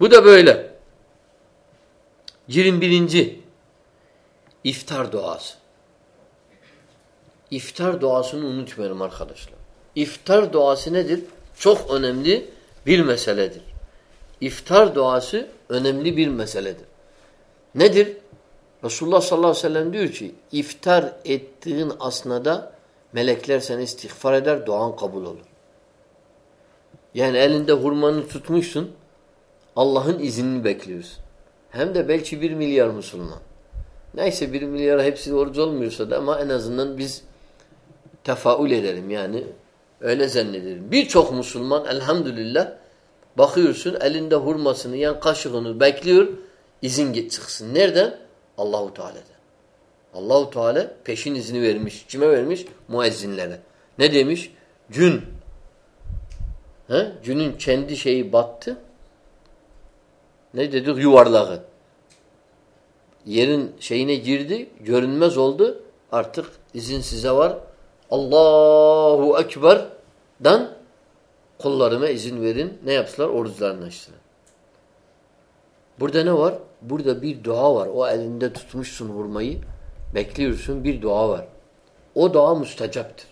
Bu da böyle. 21. İftar duası. İftar duasını unutmayalım arkadaşlar. İftar duası nedir? Çok önemli bir meseledir. İftar duası önemli bir meseledir. Nedir? Resulullah sallallahu aleyhi ve sellem diyor ki iftar ettiğin asnada melekler seni istiğfar eder, duan kabul olur. Yani elinde hurmanı tutmuşsun, Allah'ın iznini bekliyorsun. Hem de belki bir milyar Müslüman. Neyse bir milyara hepsi oruç olmuyorsa da ama en azından biz tefaül edelim yani. Öyle zannedelim. Birçok Müslüman elhamdülillah bakıyorsun elinde hurmasını yan kaşığını bekliyor izin çıksın. Nereden? Allahu Teala'dan. Allahu Teala peşin izni vermiş. Kime vermiş? Muezzinlere. Ne demiş? Gün. He? Günün kendi şeyi battı. Ne dedik? Yuvarlağı. Yerin şeyine girdi, görünmez oldu. Artık izin size var. Allahu Ekber'dan kullarıma izin verin. Ne yaptılar? Oruçlarını açtılar. Burada ne var? Burada bir dua var. O elinde tutmuşsun hurmayı. Bekliyorsun bir dua var. O dua müstecaptır.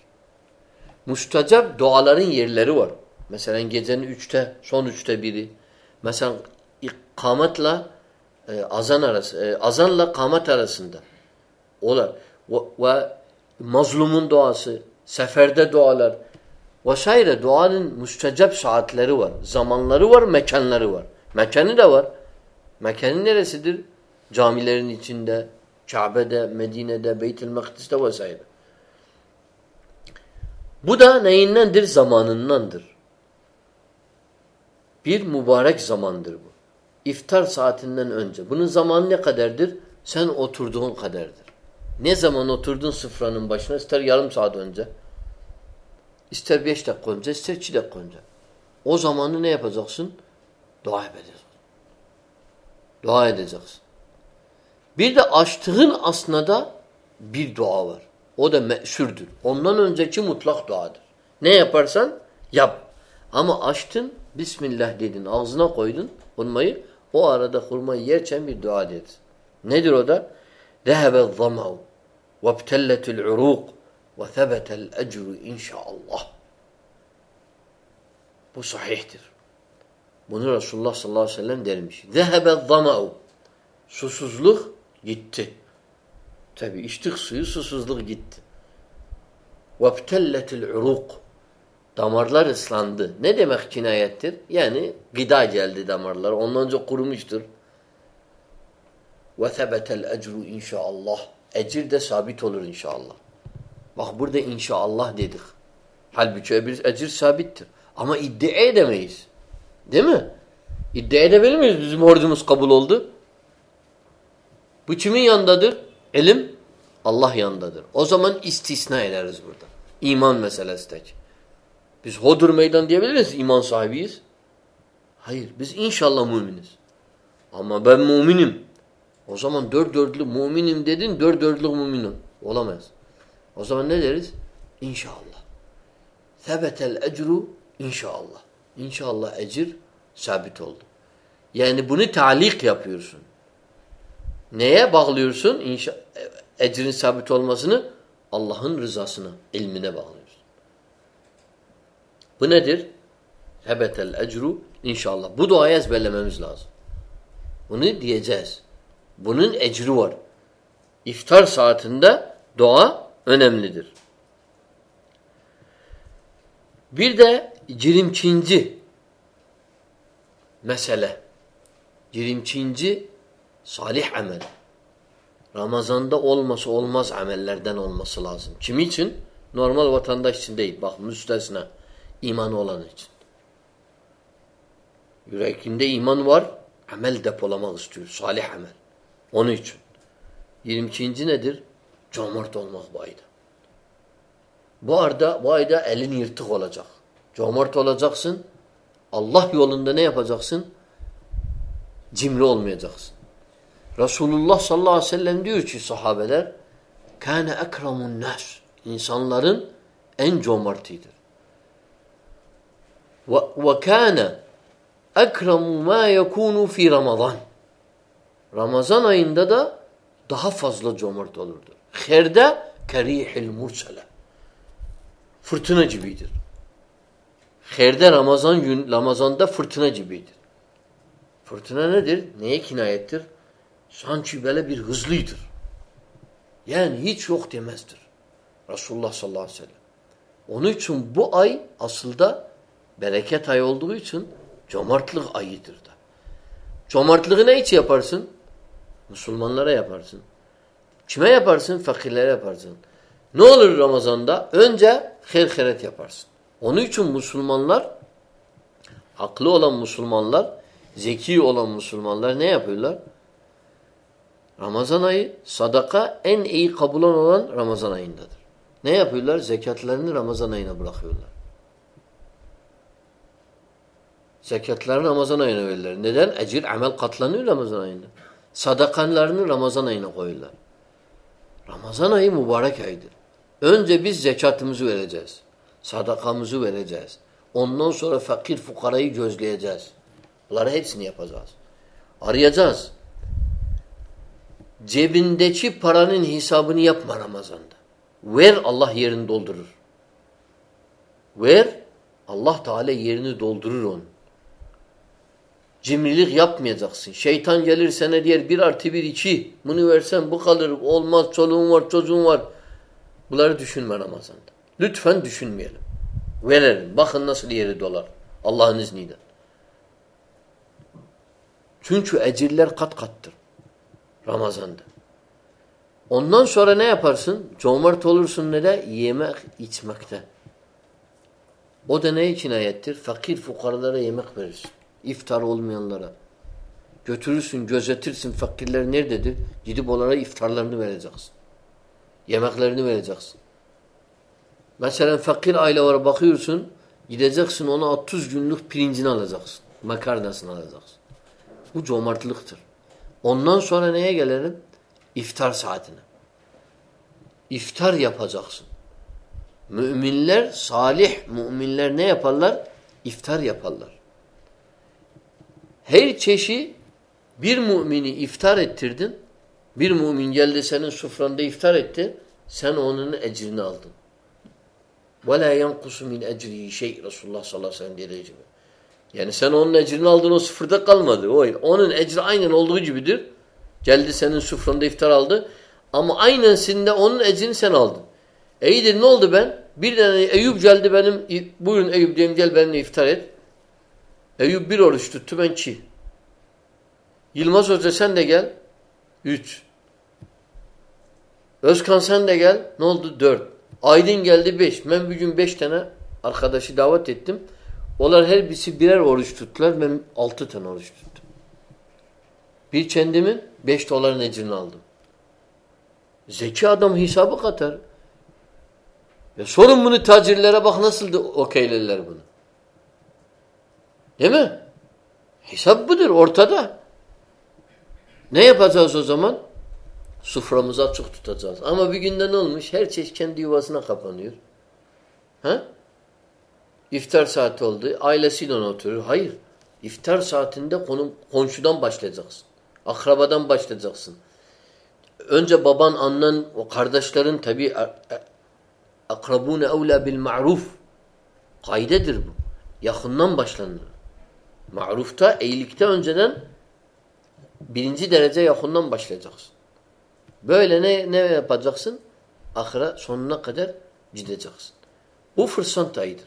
Müstecap duaların yerleri var. Mesela gecenin üçte, son üçte biri. Mesela kametla e, azan arası, e, azanla kamet arasında. Olar. Ve, ve mazlumun duası, seferde dualar vesaire duanın müstecap saatleri var. Zamanları var, mekanları var. Mekanı da var. Mekanı neresidir? Camilerin içinde, Kabe'de, Medine'de, Beytül Mekdis'te vesaire. Bu da neyindendir? Zamanındandır. Bir mübarek zamandır bu. İftar saatinden önce. Bunun zamanı ne kadardır? Sen oturduğun kadardır. Ne zaman oturdun sıfranın başına? İster yarım saat önce, İster beş dakika önce, ister iki dakika önce. O zamanı ne yapacaksın? Dua edeceksin. Dua edeceksin. Bir de açtığın aslında bir dua var. O da meşhurdur. Ondan önceki mutlak duadır. Ne yaparsan yap. Ama açtın, Bismillah dedin, ağzına koydun hurmayı. O arada hurmayı yerken bir dua dedin. Nedir o da? Dehebe zamav ve btelletül uruk وثبت الأجر inşallah. Bu sahihtir. Bunu Resulullah sallallahu aleyhi ve sellem dermiş. ذهب الظمأ Susuzluk gitti. Tabi içtik suyu susuzluk gitti. وَابْتَلَّتِ الْعُرُوقُ Damarlar ıslandı. Ne demek kinayettir? Yani gıda geldi damarlar. Ondan önce kurumuştur. وَثَبَتَ الْاَجْرُ inşallah. Ecir de sabit olur inşallah. Bak burada inşallah dedik. Halbuki öbür ecir sabittir. Ama iddia edemeyiz. Değil mi? İddia edebilir miyiz? Bizim ordumuz kabul oldu. Bu kimin yanındadır? İlim Allah yanındadır. O zaman istisna ederiz burada. İman meselesi tek. Biz hodur meydan diyebilir miyiz? İman sahibiyiz. Hayır. Biz inşallah müminiz. Ama ben müminim. O zaman dört dörtlü müminim dedin, dört dörtlü müminim. Olamaz. O zaman ne deriz? İnşallah. Sebetel ecru inşallah. İnşallah ecir sabit oldu. Yani bunu talik yapıyorsun. Neye bağlıyorsun? İnşa ecrin sabit olmasını Allah'ın rızasına, ilmine bağlıyorsun. Bu nedir? Hebetel ecru inşallah. Bu duayı ezberlememiz lazım. Bunu diyeceğiz. Bunun ecri var. İftar saatinde dua önemlidir. Bir de cirimçinci mesele. Cirimçinci salih amel. Ramazanda olması olmaz amellerden olması lazım. Kim için? Normal vatandaş için değil. Bak müstesna. imanı olan için. Yüreğinde iman var. Amel depolamak istiyor. Salih amel. Onun için. 22. nedir? Cömert olmak bu ayda. Bu arada bu ayda elin yırtık olacak. Cömert olacaksın. Allah yolunda ne yapacaksın? Cimri olmayacaksın. Resulullah sallallahu aleyhi ve sellem diyor ki sahabeler kâne ekremun nas insanların en cömertidir. Ve, ve kâne ekremu mâ yekûnu fi Ramazan. Ramazan ayında da daha fazla cömert olurdu. Herde kerihil mursele. Fırtına gibidir. Herde Ramazan gün Ramazan'da fırtına gibidir. Fırtına nedir? Neye kinayettir? Sanki böyle bir hızlıdır. Yani hiç yok demezdir. Resulullah sallallahu aleyhi ve sellem. Onun için bu ay aslında bereket ay olduğu için cömertlik ayıdır da. Cömertliği ne için yaparsın? Müslümanlara yaparsın. Kime yaparsın? Fakirlere yaparsın. Ne olur Ramazan'da? Önce her heret yaparsın. Onun için Müslümanlar, aklı olan Müslümanlar, zeki olan Müslümanlar ne yapıyorlar? Ramazan ayı sadaka en iyi kabul olan Ramazan ayındadır. Ne yapıyorlar? Zekatlarını Ramazan ayına bırakıyorlar. Zekatlarını Ramazan ayına verirler. Neden? Ecir, amel katlanıyor Ramazan ayında. Sadakanlarını Ramazan ayına koyuyorlar. Ramazan ayı mübarek aydır. Önce biz zekatımızı vereceğiz. Sadakamızı vereceğiz. Ondan sonra fakir fukarayı gözleyeceğiz. Bunları hepsini yapacağız. Arayacağız. Cebindeki paranın hesabını yapma Ramazan'da. Ver Allah yerini doldurur. Ver Allah Teala yerini doldurur onu. Cimrilik yapmayacaksın. Şeytan gelir sana diğer bir artı bir iki. Bunu versen bu kalır. Olmaz çoluğun var çocuğun var. Bunları düşünme Ramazan'da. Lütfen düşünmeyelim. Verelim. Bakın nasıl yeri dolar. Allah'ın izniyle. Çünkü ecirler kat kattır. Ramazan'da. Ondan sonra ne yaparsın? Cömert olursun ne de? Yemek içmekte. O da ne için ayettir? Fakir fukaralara yemek verirsin. İftar olmayanlara. Götürürsün, gözetirsin fakirler nerededir? Gidip onlara iftarlarını vereceksin. Yemeklerini vereceksin. Mesela fakir aile var bakıyorsun, gideceksin ona 30 günlük pirincini alacaksın. Makarnasını alacaksın. Bu cömertliktir. Ondan sonra neye gelelim? İftar saatine. İftar yapacaksın. Müminler, salih müminler ne yaparlar? İftar yaparlar Her çeşi bir mümini iftar ettirdin. Bir mümin geldi senin sufranda iftar etti. Sen onun ecrini aldın. وَلَا يَنْقُسُ مِنْ اَجْرِهِ şey Resulullah sallallahu aleyhi ve sellem dediği gibi. Yani sen onun ecrini aldın o sıfırda kalmadı. O, onun ecri aynen olduğu gibidir. Geldi senin sufranda iftar aldı. Ama aynen sinde onun ecrini sen aldın. E iyidir ne oldu ben? Bir tane Eyüp geldi benim. Buyurun Eyüp diyeyim gel benimle iftar et. Eyüp bir oruç tuttu ben çi. Yılmaz Hoca sen de gel. Üç. Özkan sen de gel. Ne oldu? Dört. Aydın geldi beş. Ben bugün beş tane arkadaşı davet ettim. Onlar her birisi birer oruç tuttular. Ben altı tane oruç tuttum. Bir kendimin beş doların ecrini aldım. Zeki adam hesabı katar. Ya sorun bunu tacirlere bak nasıl okeylediler bunu. Değil mi? Hesap budur ortada. Ne yapacağız o zaman? Suframızı açık tutacağız. Ama bir günde ne olmuş? Her çeşit kendi yuvasına kapanıyor. Ha? İftar saati oldu. Ailesiyle oturuyor. Hayır. İftar saatinde konu, komşudan başlayacaksın. Akrabadan başlayacaksın. Önce baban, annen, o kardeşlerin tabi akrabune evla bil ma'ruf. Kaydedir bu. Yakından başlanır. Ma'rufta, iyilikte önceden birinci derece yakından başlayacaksın. Böyle ne, ne yapacaksın? Ahire sonuna kadar gideceksin. Bu fırsat ayıdır.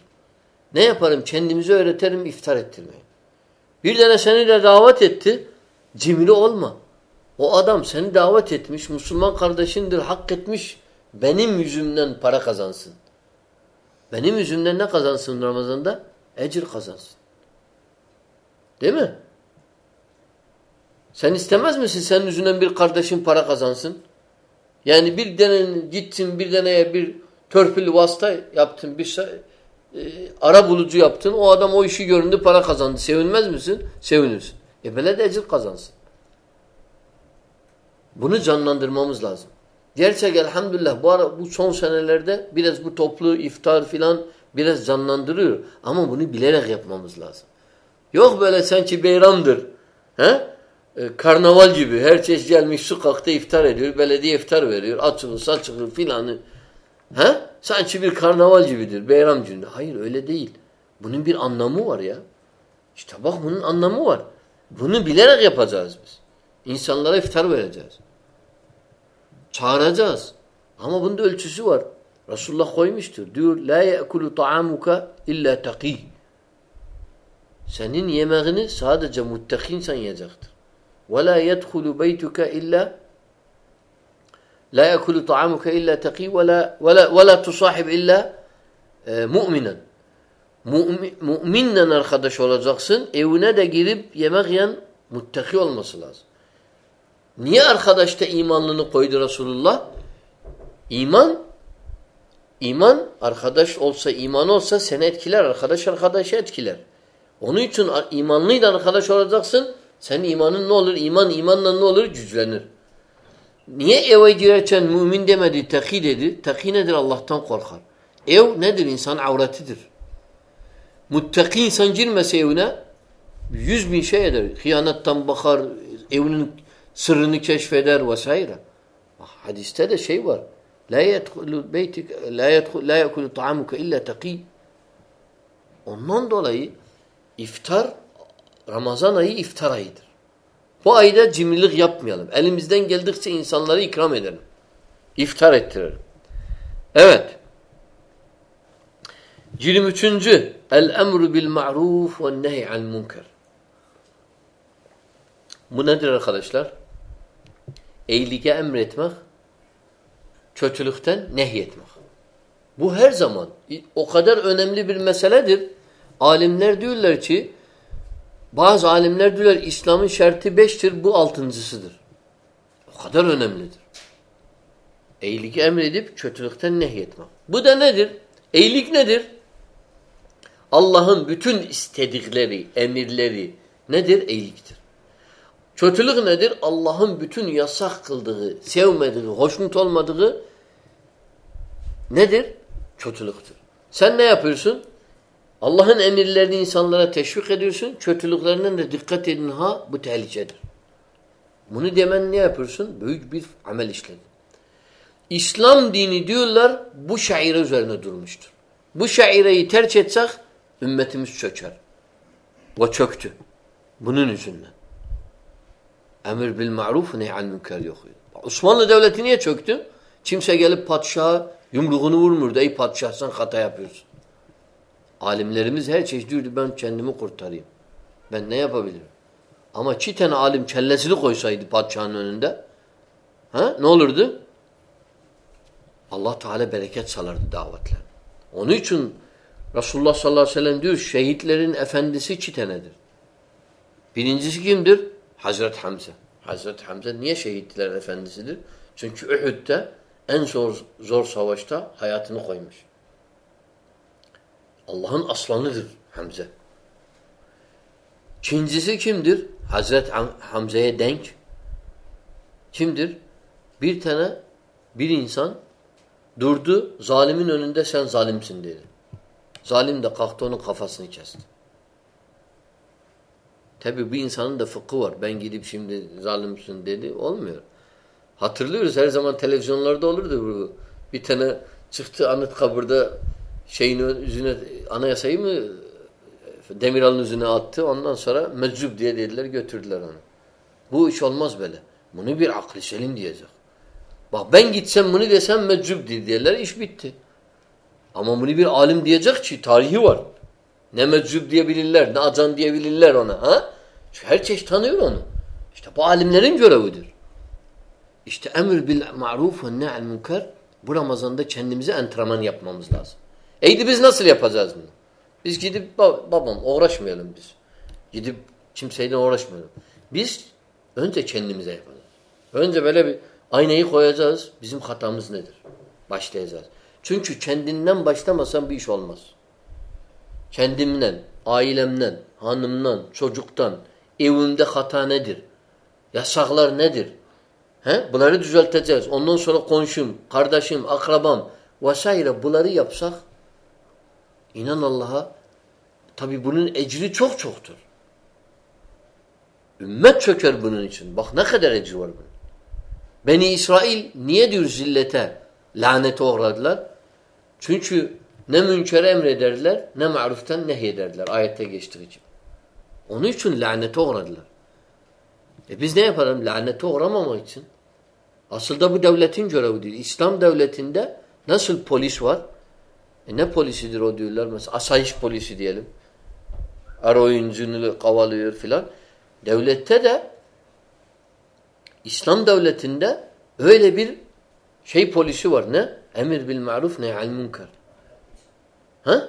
Ne yaparım? Kendimize öğreterim iftar ettirmeyi. Bir tane seni de davet etti. Cimri olma. O adam seni davet etmiş. Müslüman kardeşindir. Hak etmiş. Benim yüzümden para kazansın. Benim yüzümden ne kazansın Ramazan'da? Ecir kazansın. Değil mi? Sen istemez misin senin yüzünden bir kardeşin para kazansın? Yani bir denenin gittin bir deneye bir törpülü vasıta yaptın bir e, ara bulucu yaptın. O adam o işi göründü para kazandı. Sevinmez misin? Sevinirsin. E böyle de ecir kazansın. Bunu canlandırmamız lazım. Gerçek elhamdülillah bu, ara, bu son senelerde biraz bu toplu iftar filan biraz canlandırıyor. Ama bunu bilerek yapmamız lazım. Yok böyle sanki beyramdır. He? E, karnaval gibi her çeşit gelmiş sokakta iftar ediyor. Belediye iftar veriyor. Açılır saçılır filanı. He? Sanki bir karnaval gibidir. Beyram günü. Hayır öyle değil. Bunun bir anlamı var ya. İşte bak bunun anlamı var. Bunu bilerek yapacağız biz. İnsanlara iftar vereceğiz. Çağıracağız. Ama bunda ölçüsü var. Resulullah koymuştur. Diyor la ye'kulu ta'amuka illa taqi. Senin yemeğini sadece muttaki insan yiyecektir. La yedhulu beytuka illa la yekulu ta'amuka illa taqi ve la ve la tusahib illa mu'minen. Müminle arkadaş olacaksın. Evine de girip yemek yiyen muttaki olması lazım. Niye arkadaşta imanlığını koydu Resulullah? İman iman arkadaş olsa, iman olsa seni etkiler. Arkadaş arkadaşı etkiler. Onun için imanlıyla arkadaş olacaksın. Senin imanın ne olur? İman imanla ne olur? Güçlenir. Niye eve girerken mümin demedi, taki dedi? Taki nedir? Allah'tan korkar. Ev nedir? İnsan avretidir. Muttaki insan girmese evine yüz bin şey eder. Hıyanattan bakar, evinin sırrını keşfeder vesaire. Hadiste de şey var. La yedhulu beytik la yedhulu la yekulu ta'amuka illa taki. Ondan dolayı iftar Ramazan ayı iftar ayıdır. Bu ayda cimrilik yapmayalım. Elimizden geldikçe insanları ikram edelim. İftar ettirelim. Evet. 23. El-emru bil ma'ruf ve nehy al munker. Bu nedir arkadaşlar? iyiliğe emretmek, kötülükten nehyetmek. Bu her zaman o kadar önemli bir meseledir. Alimler diyorlar ki bazı alimler diyorlar İslam'ın şerti beştir, bu altıncısıdır. O kadar önemlidir. İyilik emredip kötülükten nehyetmek. Bu da nedir? İyilik nedir? Allah'ın bütün istedikleri, emirleri nedir? İyiliktir. Kötülük nedir? Allah'ın bütün yasak kıldığı, sevmediği, hoşnut olmadığı nedir? Kötülüktür. Sen ne yapıyorsun? Allah'ın emirlerini insanlara teşvik ediyorsun. Kötülüklerinden de dikkat edin ha bu tehlikedir. Bunu demen ne yapıyorsun? Büyük bir amel işledin. İslam dini diyorlar bu şaire üzerine durmuştur. Bu şaireyi terk etsek ümmetimiz çöker. O çöktü. Bunun yüzünden. Emir bil maruf nehyan münker yok. Osmanlı Devleti niye çöktü? Kimse gelip padişaha yumruğunu vurmurdu. Ey padişah sen hata yapıyorsun. Alimlerimiz her çeşit diyordu ben kendimi kurtarayım. Ben ne yapabilirim? Ama iki tane alim kellesini koysaydı padişahın önünde ha, ne olurdu? Allah Teala bereket salardı davetler. Onun için Resulullah sallallahu aleyhi ve sellem diyor şehitlerin efendisi iki tanedir. Birincisi kimdir? Hazret Hamza. Hazret Hamza niye şehitlerin efendisidir? Çünkü Uhud'da en zor, zor savaşta hayatını koymuş. Allah'ın aslanıdır Hamza. İkincisi kimdir? Hazret Hamza'ya denk. Kimdir? Bir tane bir insan durdu zalimin önünde sen zalimsin dedi. Zalim de kalktı onun kafasını kesti. Tabi bir insanın da fıkhı var. Ben gidip şimdi zalimsin dedi. Olmuyor. Hatırlıyoruz her zaman televizyonlarda olurdu bu. Bir tane çıktı anıt kabırda şeyin yüzüne anayasayı mı Demiral'ın yüzüne attı. Ondan sonra meczup diye dediler götürdüler onu. Bu iş olmaz böyle. Bunu bir aklı selim diyecek. Bak ben gitsem bunu desem meczup diyorlar. iş bitti. Ama bunu bir alim diyecek ki tarihi var. Ne meczup diyebilirler, ne acan diyebilirler ona. Ha? Çünkü her çeşit tanıyor onu. İşte bu alimlerin görevidir. İşte emir bil ma'ruf ve ne'al münker bu Ramazan'da kendimize antrenman yapmamız lazım. Eydi biz nasıl yapacağız bunu? Biz gidip babam uğraşmayalım biz. Gidip kimseyle uğraşmayalım. Biz önce kendimize yapacağız. Önce böyle bir aynayı koyacağız. Bizim hatamız nedir? Başlayacağız. Çünkü kendinden başlamasan bir iş olmaz. Kendimden, ailemden, hanımdan, çocuktan, evimde hata nedir? Yasaklar nedir? He? Bunları düzelteceğiz. Ondan sonra komşum, kardeşim, akrabam vesaire bunları yapsak inan Allah'a tabi bunun ecri çok çoktur. Ümmet çöker bunun için. Bak ne kadar ecri var bunun. Beni İsrail niye diyor zillete lanete uğradılar? Çünkü ne münkere emrederler ne maruftan nehyederler. Ayette geçtiği için. Onun için lanete uğradılar. E biz ne yapalım? Lanete uğramamak için. Asıl da bu devletin görevidir. İslam devletinde nasıl polis var? E ne polisidir o diyorlar? Mesela asayiş polisi diyelim. Er oyuncunu kavalıyor filan. Devlette de İslam devletinde öyle bir şey polisi var. Ne? Emir bil maruf nehyal münker. Ha?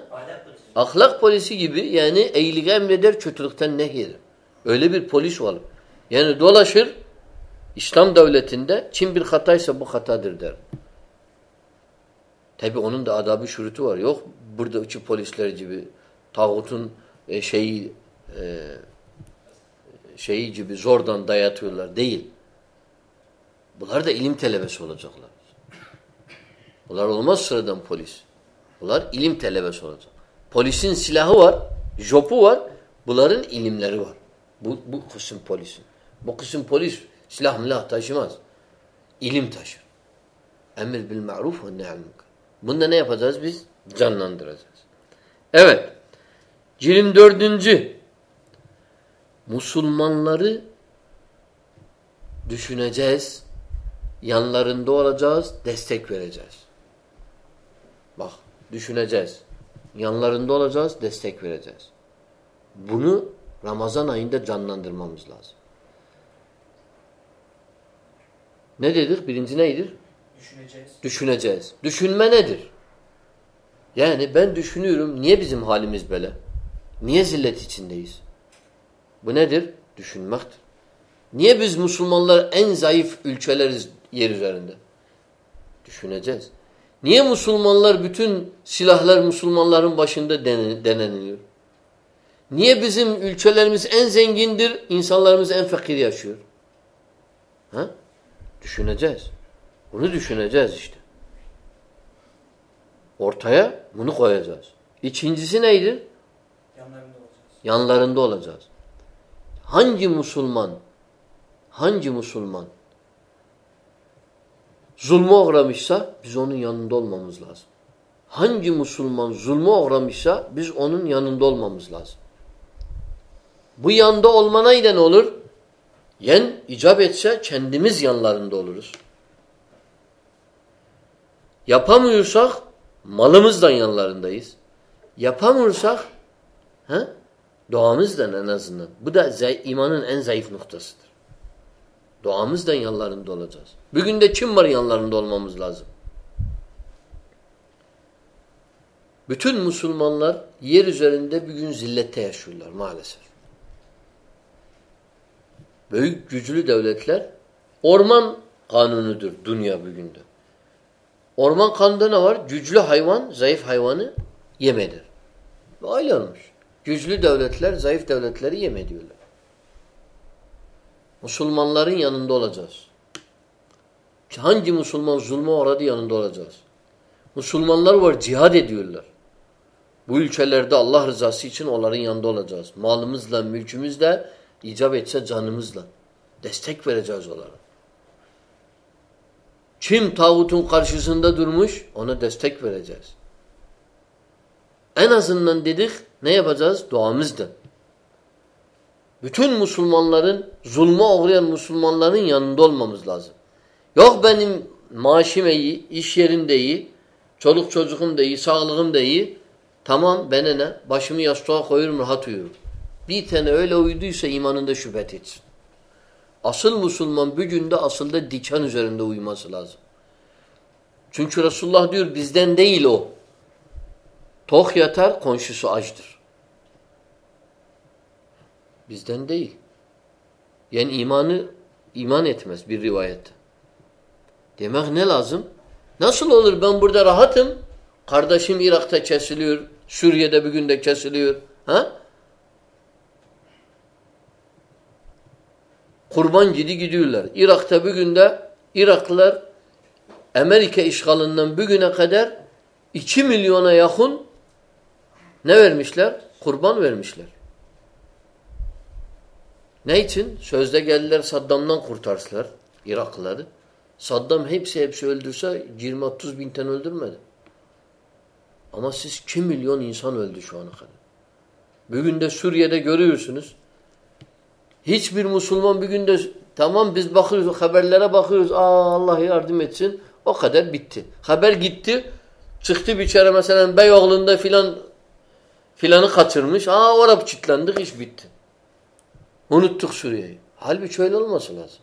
Ahlak polisi gibi yani iyiliği emreder, kötülükten nehyeder. Öyle bir polis var. Yani dolaşır İslam devletinde kim bir hataysa bu hatadır der. Tabi onun da adabı şurutu var. Yok burada iki polisler gibi tağutun e, şeyi e, şeyi gibi zordan dayatıyorlar. Değil. Bunlar da ilim telebesi olacaklar. Bunlar olmaz sıradan polis. Bunlar ilim telebesi olacak. Polisin silahı var, jopu var. Bunların ilimleri var. Bu, bu kısım polisin. Bu kısım polis silah milah taşımaz. İlim taşır. Emir bil ma'ruf ve ne'al münker. Bunda ne yapacağız biz? Canlandıracağız. Evet. 24. Musulmanları düşüneceğiz. Yanlarında olacağız. Destek vereceğiz. Bak düşüneceğiz. Yanlarında olacağız. Destek vereceğiz. Bunu Ramazan ayında canlandırmamız lazım. Ne dedik? Birinci neydir? Düşüneceğiz. Düşüneceğiz. Düşünme nedir? Yani ben düşünüyorum niye bizim halimiz böyle? Niye zillet içindeyiz? Bu nedir? Düşünmektir. Niye biz Müslümanlar en zayıf ülkeleriz yer üzerinde? Düşüneceğiz. Niye Müslümanlar bütün silahlar Müslümanların başında deneniliyor? Niye bizim ülkelerimiz en zengindir, insanlarımız en fakir yaşıyor? Ha? Düşüneceğiz. Bunu düşüneceğiz işte. Ortaya bunu koyacağız. İkincisi neydi? Yanlarında olacağız. Yanlarında olacağız. Hangi Müslüman hangi Müslüman zulme uğramışsa biz onun yanında olmamız lazım. Hangi Müslüman zulme uğramışsa biz onun yanında olmamız lazım. Bu yanda olma neyden olur? Yen icap etse kendimiz yanlarında oluruz. Yapamıyorsak malımızdan yanlarındayız. Yapamıyorsak he, doğamızdan en azından. Bu da imanın en zayıf noktasıdır. Doğamızdan yanlarında olacağız. Bugün de kim var yanlarında olmamız lazım? Bütün Müslümanlar yer üzerinde bugün zillette yaşıyorlar maalesef. Büyük güçlü devletler orman kanunudur dünya bugün de. Orman kanunda ne var? Güçlü hayvan, zayıf hayvanı yemedir. Öyle olmuş. Güçlü devletler, zayıf devletleri yem ediyorlar. Müslümanların yanında olacağız. Hangi Müslüman zulme uğradı yanında olacağız. Müslümanlar var cihad ediyorlar. Bu ülkelerde Allah rızası için onların yanında olacağız. Malımızla, mülkümüzle, icap etse canımızla. Destek vereceğiz onlara. Kim tağutun karşısında durmuş ona destek vereceğiz. En azından dedik ne yapacağız? Duamızda. Bütün Müslümanların zulme uğrayan Müslümanların yanında olmamız lazım. Yok benim maaşım iyi, iş yerim de iyi, çoluk çocuğum da iyi, sağlığım da iyi. Tamam bana ne? Başımı yastığa koyuyorum rahat uyuyorum. Bir tane öyle uyduysa imanında şüphet etsin. Asıl Müslüman bir günde asıl da diken üzerinde uyuması lazım. Çünkü Resulullah diyor bizden değil o. Tok yatar, konşusu açtır. Bizden değil. Yani imanı iman etmez bir rivayette. Demek ne lazım? Nasıl olur ben burada rahatım? Kardeşim Irak'ta kesiliyor. Suriye'de bir günde kesiliyor. Ha? Kurban gidi gidiyorlar. Irak'ta bir günde Iraklılar Amerika işgalinden bugüne kadar 2 milyona yakın ne vermişler? Kurban vermişler. Ne için? Sözde geldiler Saddam'dan kurtarsınlar Iraklıları. Saddam hepsi hepsi öldürse 20-30 bin tane öldürmedi. Ama siz 2 milyon insan öldü şu ana kadar. Bugün de Suriye'de görüyorsunuz. Hiçbir Müslüman bir günde tamam biz bakıyoruz haberlere bakıyoruz. Aa Allah yardım etsin. O kadar bitti. Haber gitti. Çıktı bir kere mesela Beyoğlu'nda filan filanı kaçırmış. Aa orada çitlendik iş bitti. Unuttuk Suriye'yi. Halbuki öyle olması lazım.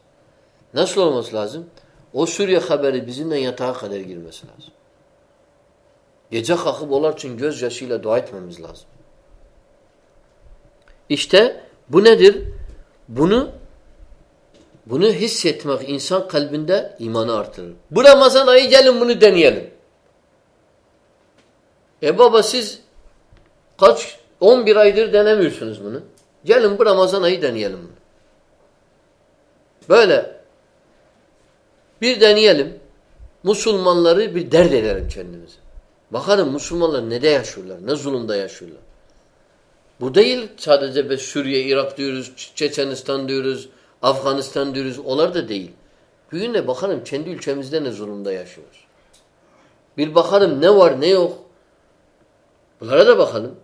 Nasıl olması lazım? O Suriye haberi bizimle yatağa kadar girmesi lazım. Gece kalkıp onlar için gözyaşıyla dua etmemiz lazım. İşte bu nedir? Bunu bunu hissetmek insan kalbinde imanı artırır. Bu Ramazan ayı gelin bunu deneyelim. E baba siz kaç 11 aydır denemiyorsunuz bunu. Gelin bu Ramazan ayı deneyelim bunu. Böyle bir deneyelim. Musulmanları bir dert edelim kendimize. Bakalım Müslümanlar ne de yaşıyorlar, ne zulümde yaşıyorlar. Bu değil sadece biz Suriye, Irak diyoruz, Çeçenistan diyoruz, Afganistan diyoruz. Onlar da değil. Bugün de bakalım kendi ülkemizde ne zulümde yaşıyoruz. Bir bakalım ne var ne yok. Bunlara da bakalım.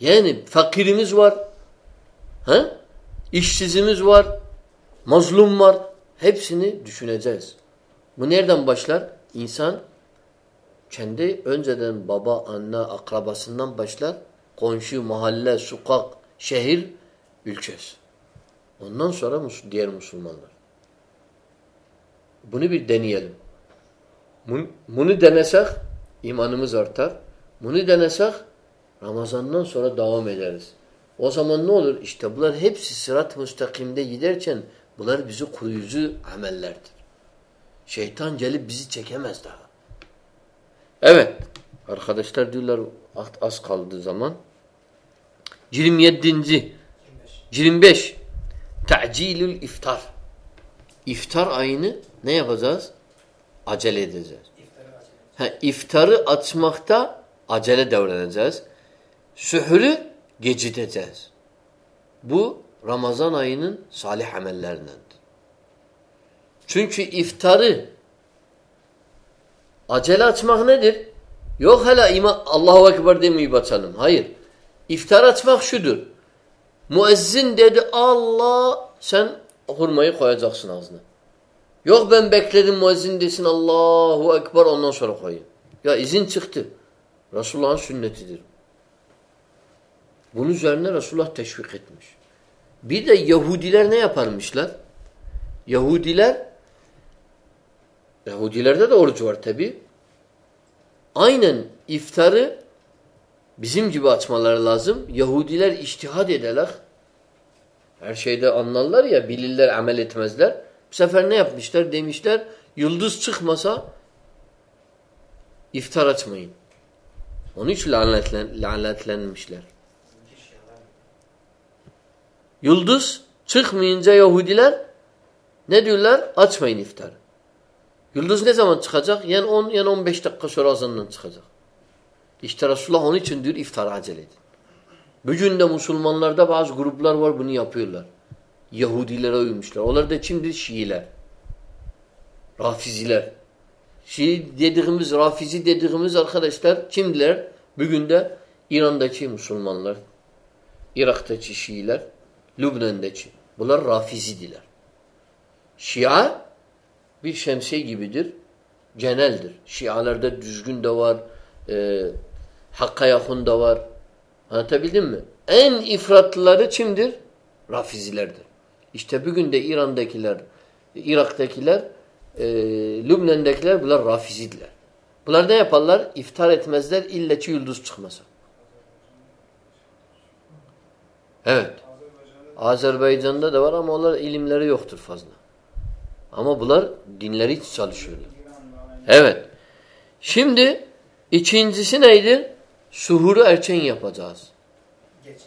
Yani fakirimiz var. He? İşsizimiz var. Mazlum var. Hepsini düşüneceğiz. Bu nereden başlar? İnsan kendi önceden baba, anne, akrabasından başlar. Komşu, mahalle, sokak, şehir, ülkesi. Ondan sonra diğer Müslümanlar. Bunu bir deneyelim. Bunu, denesek imanımız artar. Bunu denesek Ramazandan sonra devam ederiz. O zaman ne olur? İşte bunlar hepsi sırat-ı müstakimde giderken bunlar bizi koruyucu amellerdir. Şeytan gelip bizi çekemez daha. Evet. Arkadaşlar diyorlar az kaldığı zaman. 27. 25. 25. Ta'cilül iftar. İftar ayını ne yapacağız? Acele edeceğiz. Ha, iftarı açmakta acele davranacağız. Sühürü geciteceğiz. Bu Ramazan ayının salih amellerindendir. Çünkü iftarı acele açmak nedir? Yok hala ima Allahu Ekber demeyip açalım. Hayır. İftar açmak şudur. Müezzin dedi Allah sen hurmayı koyacaksın ağzına. Yok ben bekledim müezzin desin Allahu Ekber ondan sonra koyayım. Ya izin çıktı. Resulullah'ın sünnetidir. Bunun üzerine Resulullah teşvik etmiş. Bir de Yahudiler ne yaparmışlar? Yahudiler Yahudilerde de oruç var tabi. Aynen iftarı bizim gibi açmaları lazım. Yahudiler iştihad ederler. Her şeyde anlarlar ya, bilirler, amel etmezler. Bu sefer ne yapmışlar? Demişler, yıldız çıkmasa iftar açmayın. Onun için lanetlen, lanetlenmişler. Yıldız çıkmayınca Yahudiler ne diyorlar? Açmayın iftarı. Yıldız ne zaman çıkacak? Yani 10 yani 15 dakika sonra azından çıkacak. İşte Resulullah onun için diyor iftara acele edin. Bugün de Müslümanlarda bazı gruplar var bunu yapıyorlar. Yahudilere uymuşlar. Onlar da kimdir? Şiiler. Rafiziler. Şii dediğimiz, Rafizi dediğimiz arkadaşlar kimdiler? Bugün de İran'daki Müslümanlar, Irak'taki Şiiler, Lübnan'daki. Bunlar Rafizidiler. Şia bir şemsiye gibidir. Geneldir. Şialarda düzgün de var, e, hakka yakın da var. Anlatabildim mi? En ifratlıları kimdir? Rafizilerdir. İşte bugün de İran'dakiler, Irak'takiler, e, Lübnan'dakiler bunlar Rafizidiler. Bunlar ne yaparlar? İftar etmezler illa ki yıldız çıkmasa. Evet. Azerbaycan'da da var ama onlar ilimleri yoktur fazla. Ama bunlar dinleri çalışıyorlar. Evet. Şimdi ikincisi neydi? Suhuru erken yapacağız. Geç.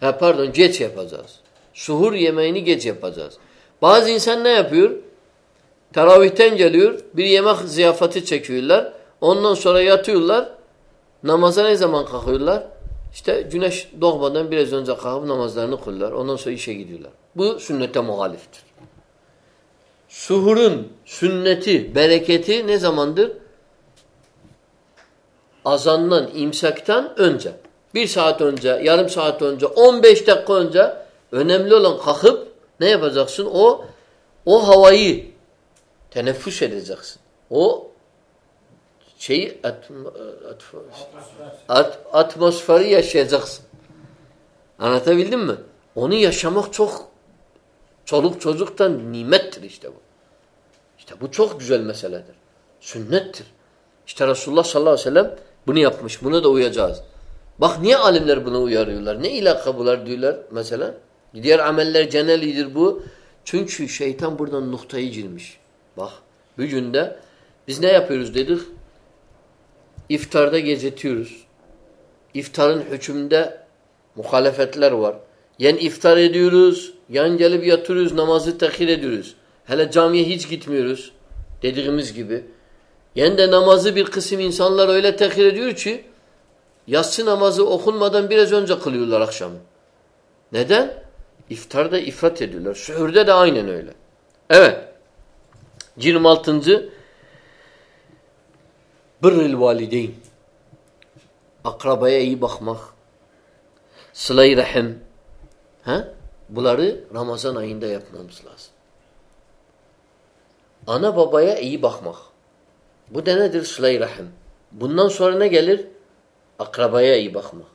Ha pardon geç yapacağız. Suhur yemeğini geç yapacağız. Bazı insan ne yapıyor? Teravihten geliyor. Bir yemek ziyafeti çekiyorlar. Ondan sonra yatıyorlar. Namaza ne zaman kalkıyorlar? İşte güneş doğmadan biraz önce kalkıp namazlarını kılıyorlar. Ondan sonra işe gidiyorlar. Bu sünnete muhaliftir. Suhurun sünneti, bereketi ne zamandır? Azandan, imsaktan önce. Bir saat önce, yarım saat önce, 15 dakika önce önemli olan kalkıp ne yapacaksın? O o havayı teneffüs edeceksin. O şeyi at, at, at, atmosferi yaşayacaksın. Anlatabildim mi? Onu yaşamak çok çoluk çocuktan nimettir işte bu. İşte bu çok güzel meseledir. Sünnettir. İşte Resulullah sallallahu aleyhi ve sellem bunu yapmış. Buna da uyacağız. Bak niye alimler buna uyarıyorlar? Ne ilaka bunlar diyorlar mesela? Diğer ameller genelidir bu. Çünkü şeytan buradan noktayı girmiş. Bak bugün de biz ne yapıyoruz dedik? İftarda gecetiyoruz. İftarın hükümde muhalefetler var. Yen iftar ediyoruz, yan gelip yatıyoruz, namazı tehir ediyoruz. Hele camiye hiç gitmiyoruz. Dediğimiz gibi. Yen de namazı bir kısım insanlar öyle tehir ediyor ki yatsı namazı okunmadan biraz önce kılıyorlar akşamı. Neden? İftarda ifrat ediyorlar. Sühürde de aynen öyle. Evet. 26. Birril valideyn. Akrabaya iyi bakmak. Sıla-i rahim. Ha? Bunları Ramazan ayında yapmamız lazım. Ana babaya iyi bakmak. Bu da nedir? Sıla-i rahim. Bundan sonra ne gelir? Akrabaya iyi bakmak.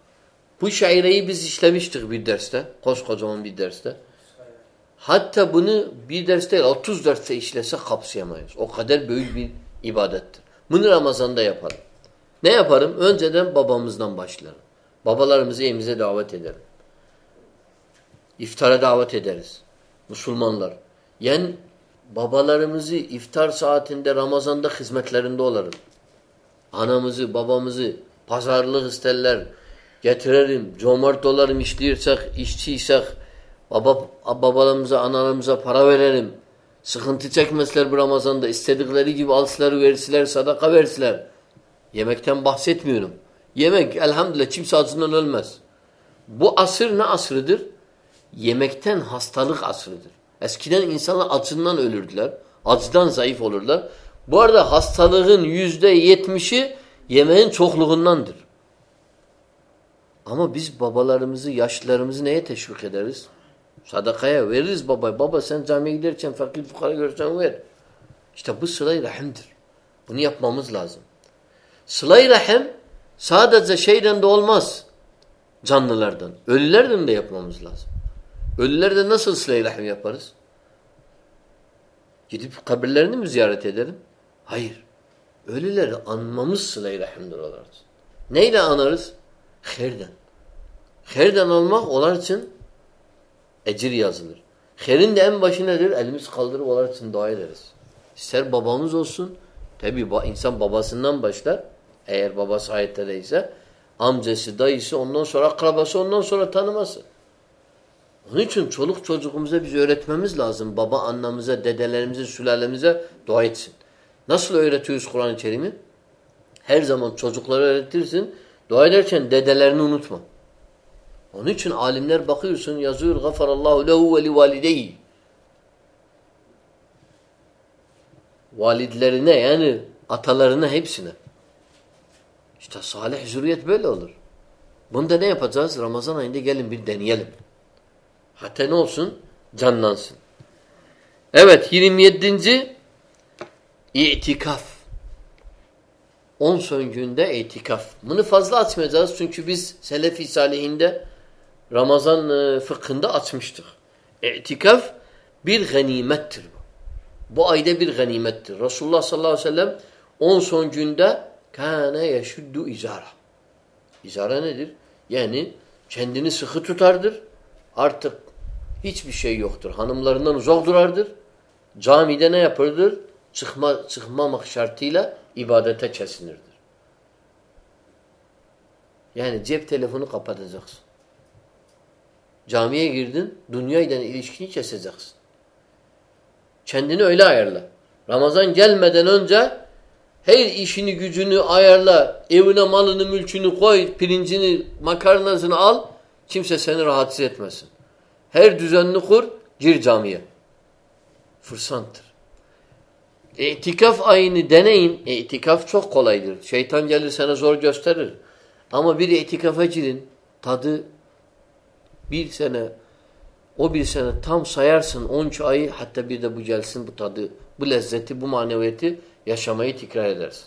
Bu şaireyi biz işlemiştik bir derste. Koskocaman bir derste. Hatta bunu bir ders değil 30 derste işlese kapsayamayız. O kadar büyük bir ibadettir. Bunu Ramazan'da yapalım. Ne yaparım? Önceden babamızdan başlarım. Babalarımızı evimize davet ederim. İftara davet ederiz. Müslümanlar. Yani babalarımızı iftar saatinde Ramazan'da hizmetlerinde olalım. Anamızı, babamızı pazarlık isterler. Getirelim. Cömert olalım işliyorsak, işçiysek baba, babalarımıza, analarımıza para verelim. Sıkıntı çekmezler bu Ramazan'da. istedikleri gibi alsılar, versiler, sadaka versiler. Yemekten bahsetmiyorum. Yemek elhamdülillah kimse acından ölmez. Bu asır ne asrıdır? Yemekten hastalık asrıdır. Eskiden insanlar acından ölürdüler. Acıdan zayıf olurlar. Bu arada hastalığın yüzde yetmişi yemeğin çokluğundandır. Ama biz babalarımızı, yaşlılarımızı neye teşvik ederiz? Sadakaya veririz baba. Baba sen camiye giderken fakir fukara görsen ver. İşte bu sıla-i rahimdir. Bunu yapmamız lazım. Sıla-i rahim sadece şeyden de olmaz. Canlılardan. Ölülerden de yapmamız lazım. Ölülerde nasıl sıla-i rahim yaparız? Gidip kabirlerini mi ziyaret edelim? Hayır. Ölüleri anmamız sıla-i rahimdir onlar için. Neyle anarız? Herden. Herden almak onlar için ecir yazılır. Herin de en başı nedir? Elimiz kaldırıp onlar için dua ederiz. İster babamız olsun. Tabi insan babasından başlar. Eğer babası hayattaysa amcası, dayısı, ondan sonra akrabası, ondan sonra tanıması. Onun için çoluk çocuğumuza biz öğretmemiz lazım. Baba annemize, dedelerimize, sülalemize dua etsin. Nasıl öğretiyoruz Kur'an-ı Kerim'i? Her zaman çocuklara öğretirsin. Dua ederken dedelerini unutma. Onun için alimler bakıyorsun yazıyor gafarallahu lehu ve li. Validlerine yani atalarına hepsine. İşte salih zürriyet böyle olur. Bunda ne yapacağız? Ramazan ayında gelin bir deneyelim. Hatta ne olsun? Canlansın. Evet 27. İtikaf. 10 son günde itikaf. Bunu fazla açmayacağız çünkü biz Selefi Salihinde Ramazan e, fıkhında açmıştık. İtikaf bir ganimettir bu. Bu ayda bir ganimettir. Resulullah sallallahu aleyhi ve sellem 10 son günde kâne yeşuddu izara. İzara nedir? Yani kendini sıkı tutardır. Artık hiçbir şey yoktur. Hanımlarından uzak durardır. Camide ne yapırdır? Çıkma, çıkmamak şartıyla ibadete kesinirdir. Yani cep telefonu kapatacaksın. Camiye girdin, dünyayla ilişkini keseceksin. Kendini öyle ayarla. Ramazan gelmeden önce her işini gücünü ayarla, evine malını mülkünü koy, pirincini, makarnasını al, kimse seni rahatsız etmesin. Her düzenini kur, gir camiye. Fırsanttır. İtikaf ayını deneyin. İtikaf çok kolaydır. Şeytan gelir sana zor gösterir. Ama bir itikafa girin. Tadı bir sene o bir sene tam sayarsın 13 ayı hatta bir de bu gelsin bu tadı, bu lezzeti, bu maneviyeti yaşamayı tekrar edersin.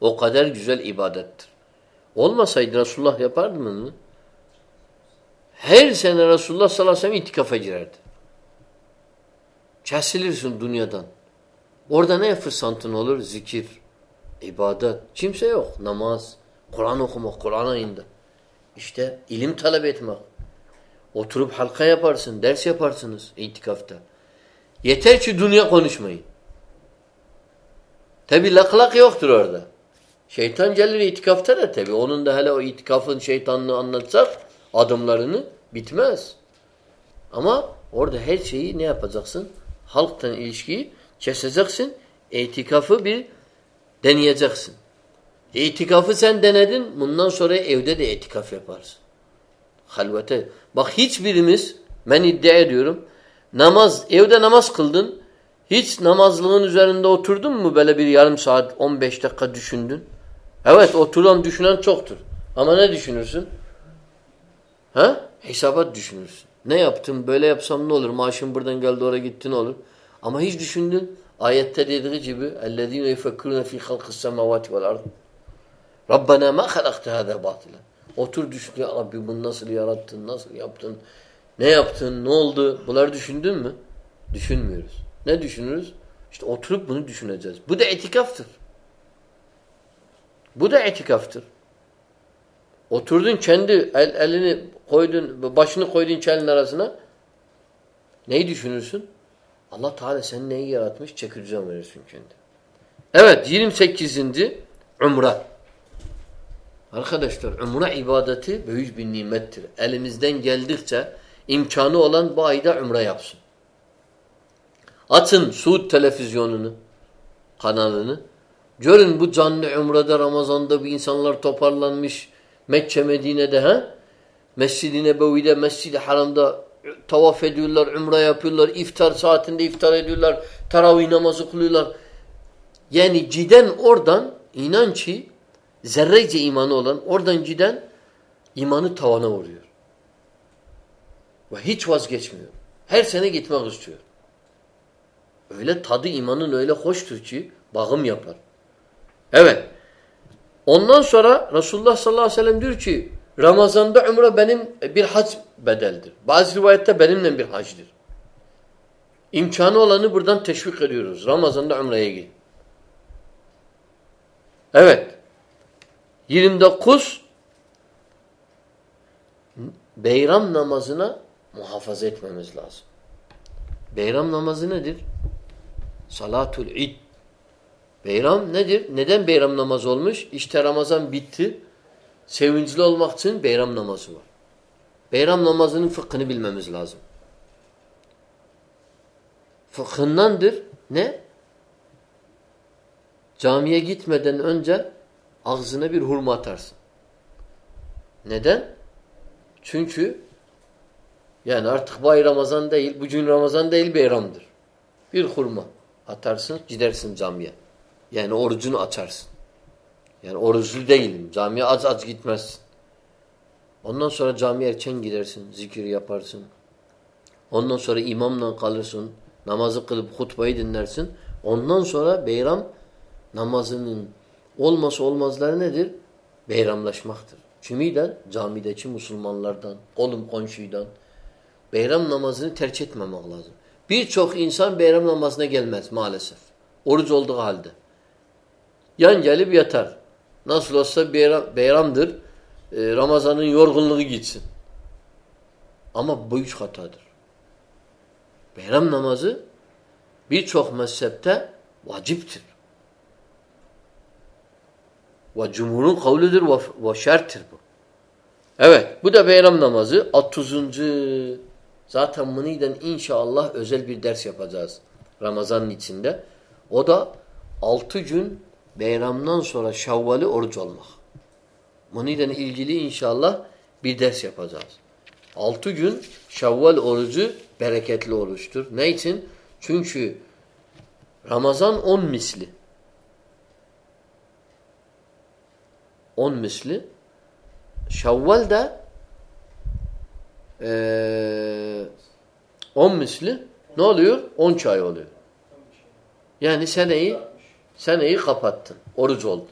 O kadar güzel ibadettir. Olmasaydı Resulullah yapardı mı? Her sene Resulullah sallallahu aleyhi ve sellem itikafa girerdi. Kesilirsin dünyadan. Orada ne fırsatın olur? Zikir, ibadet. Kimse yok. Namaz, Kur'an okumak, Kur'an ayında. İşte ilim talep etmek. Oturup halka yaparsın, ders yaparsınız itikafta. Yeter ki dünya konuşmayın. Tabi laklak yoktur orada. Şeytan gelir itikafta da tabi. Onun da hele o itikafın şeytanını anlatsak adımlarını bitmez. Ama orada her şeyi ne yapacaksın? Halktan ilişkiyi keseceksin. İtikafı bir deneyeceksin. İtikafı sen denedin. Bundan sonra evde de itikaf yaparsın. Halvete. Bak hiçbirimiz ben iddia ediyorum namaz evde namaz kıldın hiç namazlığın üzerinde oturdun mu böyle bir yarım saat 15 dakika düşündün? Evet oturan düşünen çoktur. Ama ne düşünürsün? Ha? Hesabat düşünürsün. Ne yaptım? Böyle yapsam ne olur? Maaşım buradan geldi oraya gitti ne olur? Ama hiç düşündün. Ayette dediği gibi اَلَّذ۪ينَ يَفَكُّرُونَ ف۪ي خَلْقِ السَّمَوَاتِ وَالْاَرْضِ رَبَّنَا مَا خَلَقْتَ هَذَا بَاطِلًا Otur düşün ya Rabbi bunu nasıl yarattın, nasıl yaptın? Ne yaptın? Ne oldu? Bunları düşündün mü? Düşünmüyoruz. Ne düşünürüz? İşte oturup bunu düşüneceğiz. Bu da etikaftır. Bu da etikaftır. Oturdun kendi el, elini koydun, başını koydun kelin arasına. Neyi düşünürsün? Allah Teala seni neyi yaratmış? Çekirdeği verirsin kendi. Evet 28. Umre. Arkadaşlar umre ibadeti büyük bir nimettir. Elimizden geldikçe imkanı olan bu ayda umre yapsın. Açın Suud televizyonunu, kanalını. Görün bu canlı umrede Ramazan'da bir insanlar toparlanmış Mekke Medine'de ha? Mescid-i Nebevi'de, Mescid-i Haram'da tavaf ediyorlar, umre yapıyorlar, iftar saatinde iftar ediyorlar, taravih namazı kılıyorlar. Yani ciden oradan inan ki zerrece imanı olan oradan giden imanı tavana vuruyor. Ve hiç vazgeçmiyor. Her sene gitmek istiyor. Öyle tadı imanın öyle hoştur ki bağım yapar. Evet. Ondan sonra Resulullah sallallahu aleyhi ve sellem diyor ki Ramazan'da umre benim bir hac bedeldir. Bazı rivayette benimle bir hacdır. İmkanı olanı buradan teşvik ediyoruz. Ramazan'da umreye git. Evet. 29 Beyram namazına muhafaza etmemiz lazım. Beyram namazı nedir? Salatul id. Beyram nedir? Neden beyram namazı olmuş? İşte Ramazan bitti. Sevinçli olmak için beyram namazı var. Beyram namazının fıkhını bilmemiz lazım. Fıkhındandır. Ne? Camiye gitmeden önce ağzına bir hurma atarsın. Neden? Çünkü yani artık bay Ramazan değil, bugün Ramazan değil beyramdır. Bir hurma atarsın, gidersin camiye. Yani orucunu açarsın. Yani oruçlu değilim. Camiye az az gitmezsin. Ondan sonra camiye erken gidersin. Zikir yaparsın. Ondan sonra imamla kalırsın. Namazı kılıp hutbayı dinlersin. Ondan sonra beyram namazının olması olmazları nedir? Beyramlaşmaktır. Kimiden? Camideki Müslümanlardan, kolum komşuydan. Beyram namazını terk etmemek lazım. Birçok insan beyram namazına gelmez maalesef. Oruç olduğu halde. Yan gelip yatar. Nasıl olsa beyram, beyramdır. Ee, Ramazan'ın yorgunluğu gitsin. Ama bu üç hatadır. Beyram namazı birçok mezhepte vaciptir. Ve cumhurun kavludur ve, ve şerttir bu. Evet bu da beyram namazı. 30. Zaten buniden inşallah özel bir ders yapacağız. Ramazanın içinde. O da 6 gün Beyramdan sonra Şevval'i oruç olmak. Bununla ilgili inşallah bir ders yapacağız. Altı gün Şevval orucu bereketli oruçtur. Ne için? Çünkü Ramazan on misli. On misli. Şevval de ee, on misli ne oluyor? On çay oluyor. Yani seneyi Seneyi kapattın. Oruç oldun.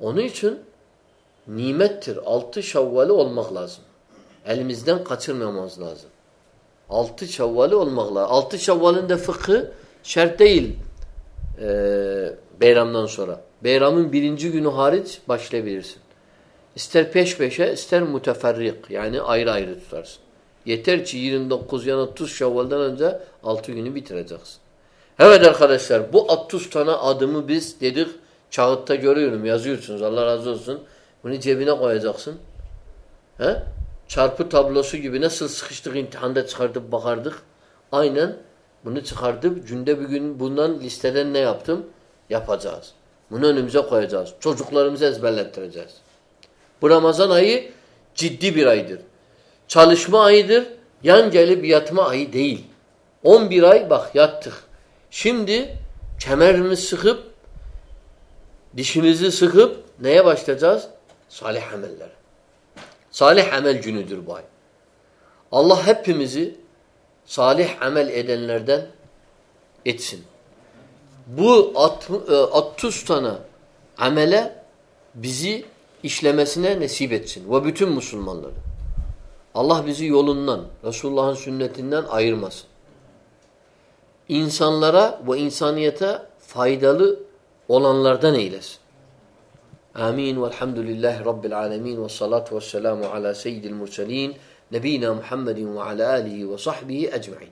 Onun için nimettir. Altı şavvali olmak lazım. Elimizden kaçırmamamız lazım. Altı şavvali olmak lazım. Altı şavvalin de fıkhı şart değil e, beyramdan sonra. Beyramın birinci günü hariç başlayabilirsin. İster peş peşe ister müteferrik yani ayrı ayrı tutarsın. Yeter ki 29 yana 30 şavvalden önce 6 günü bitireceksin. Evet arkadaşlar bu 60 tane adımı biz dedik kağıtta görüyorum yazıyorsunuz Allah razı olsun. Bunu cebine koyacaksın. He? Çarpı tablosu gibi nasıl sıkıştık imtihanda çıkartıp bakardık. Aynen bunu çıkartıp günde bir gün bundan listeden ne yaptım? Yapacağız. Bunu önümüze koyacağız. Çocuklarımızı ezberlettireceğiz. Bu Ramazan ayı ciddi bir aydır. Çalışma ayıdır. Yan gelip yatma ayı değil. 11 ay bak yattık. Şimdi kemerimizi sıkıp dişimizi sıkıp neye başlayacağız? Salih ameller. Salih amel günüdür bu ay. Allah hepimizi salih amel edenlerden etsin. Bu 60 e, tane amele bizi işlemesine nasip etsin. Ve bütün Müslümanları. Allah bizi yolundan, Resulullah'ın sünnetinden ayırmasın. İnsanlara ve insaniyete faydalı olanlardan eylesin. Amin. Velhamdülillahi Rabbil alemin. Ve salatu ve selamu ala seyyidil murselin. Nebina Muhammedin ve ala alihi ve sahbihi ecma'in.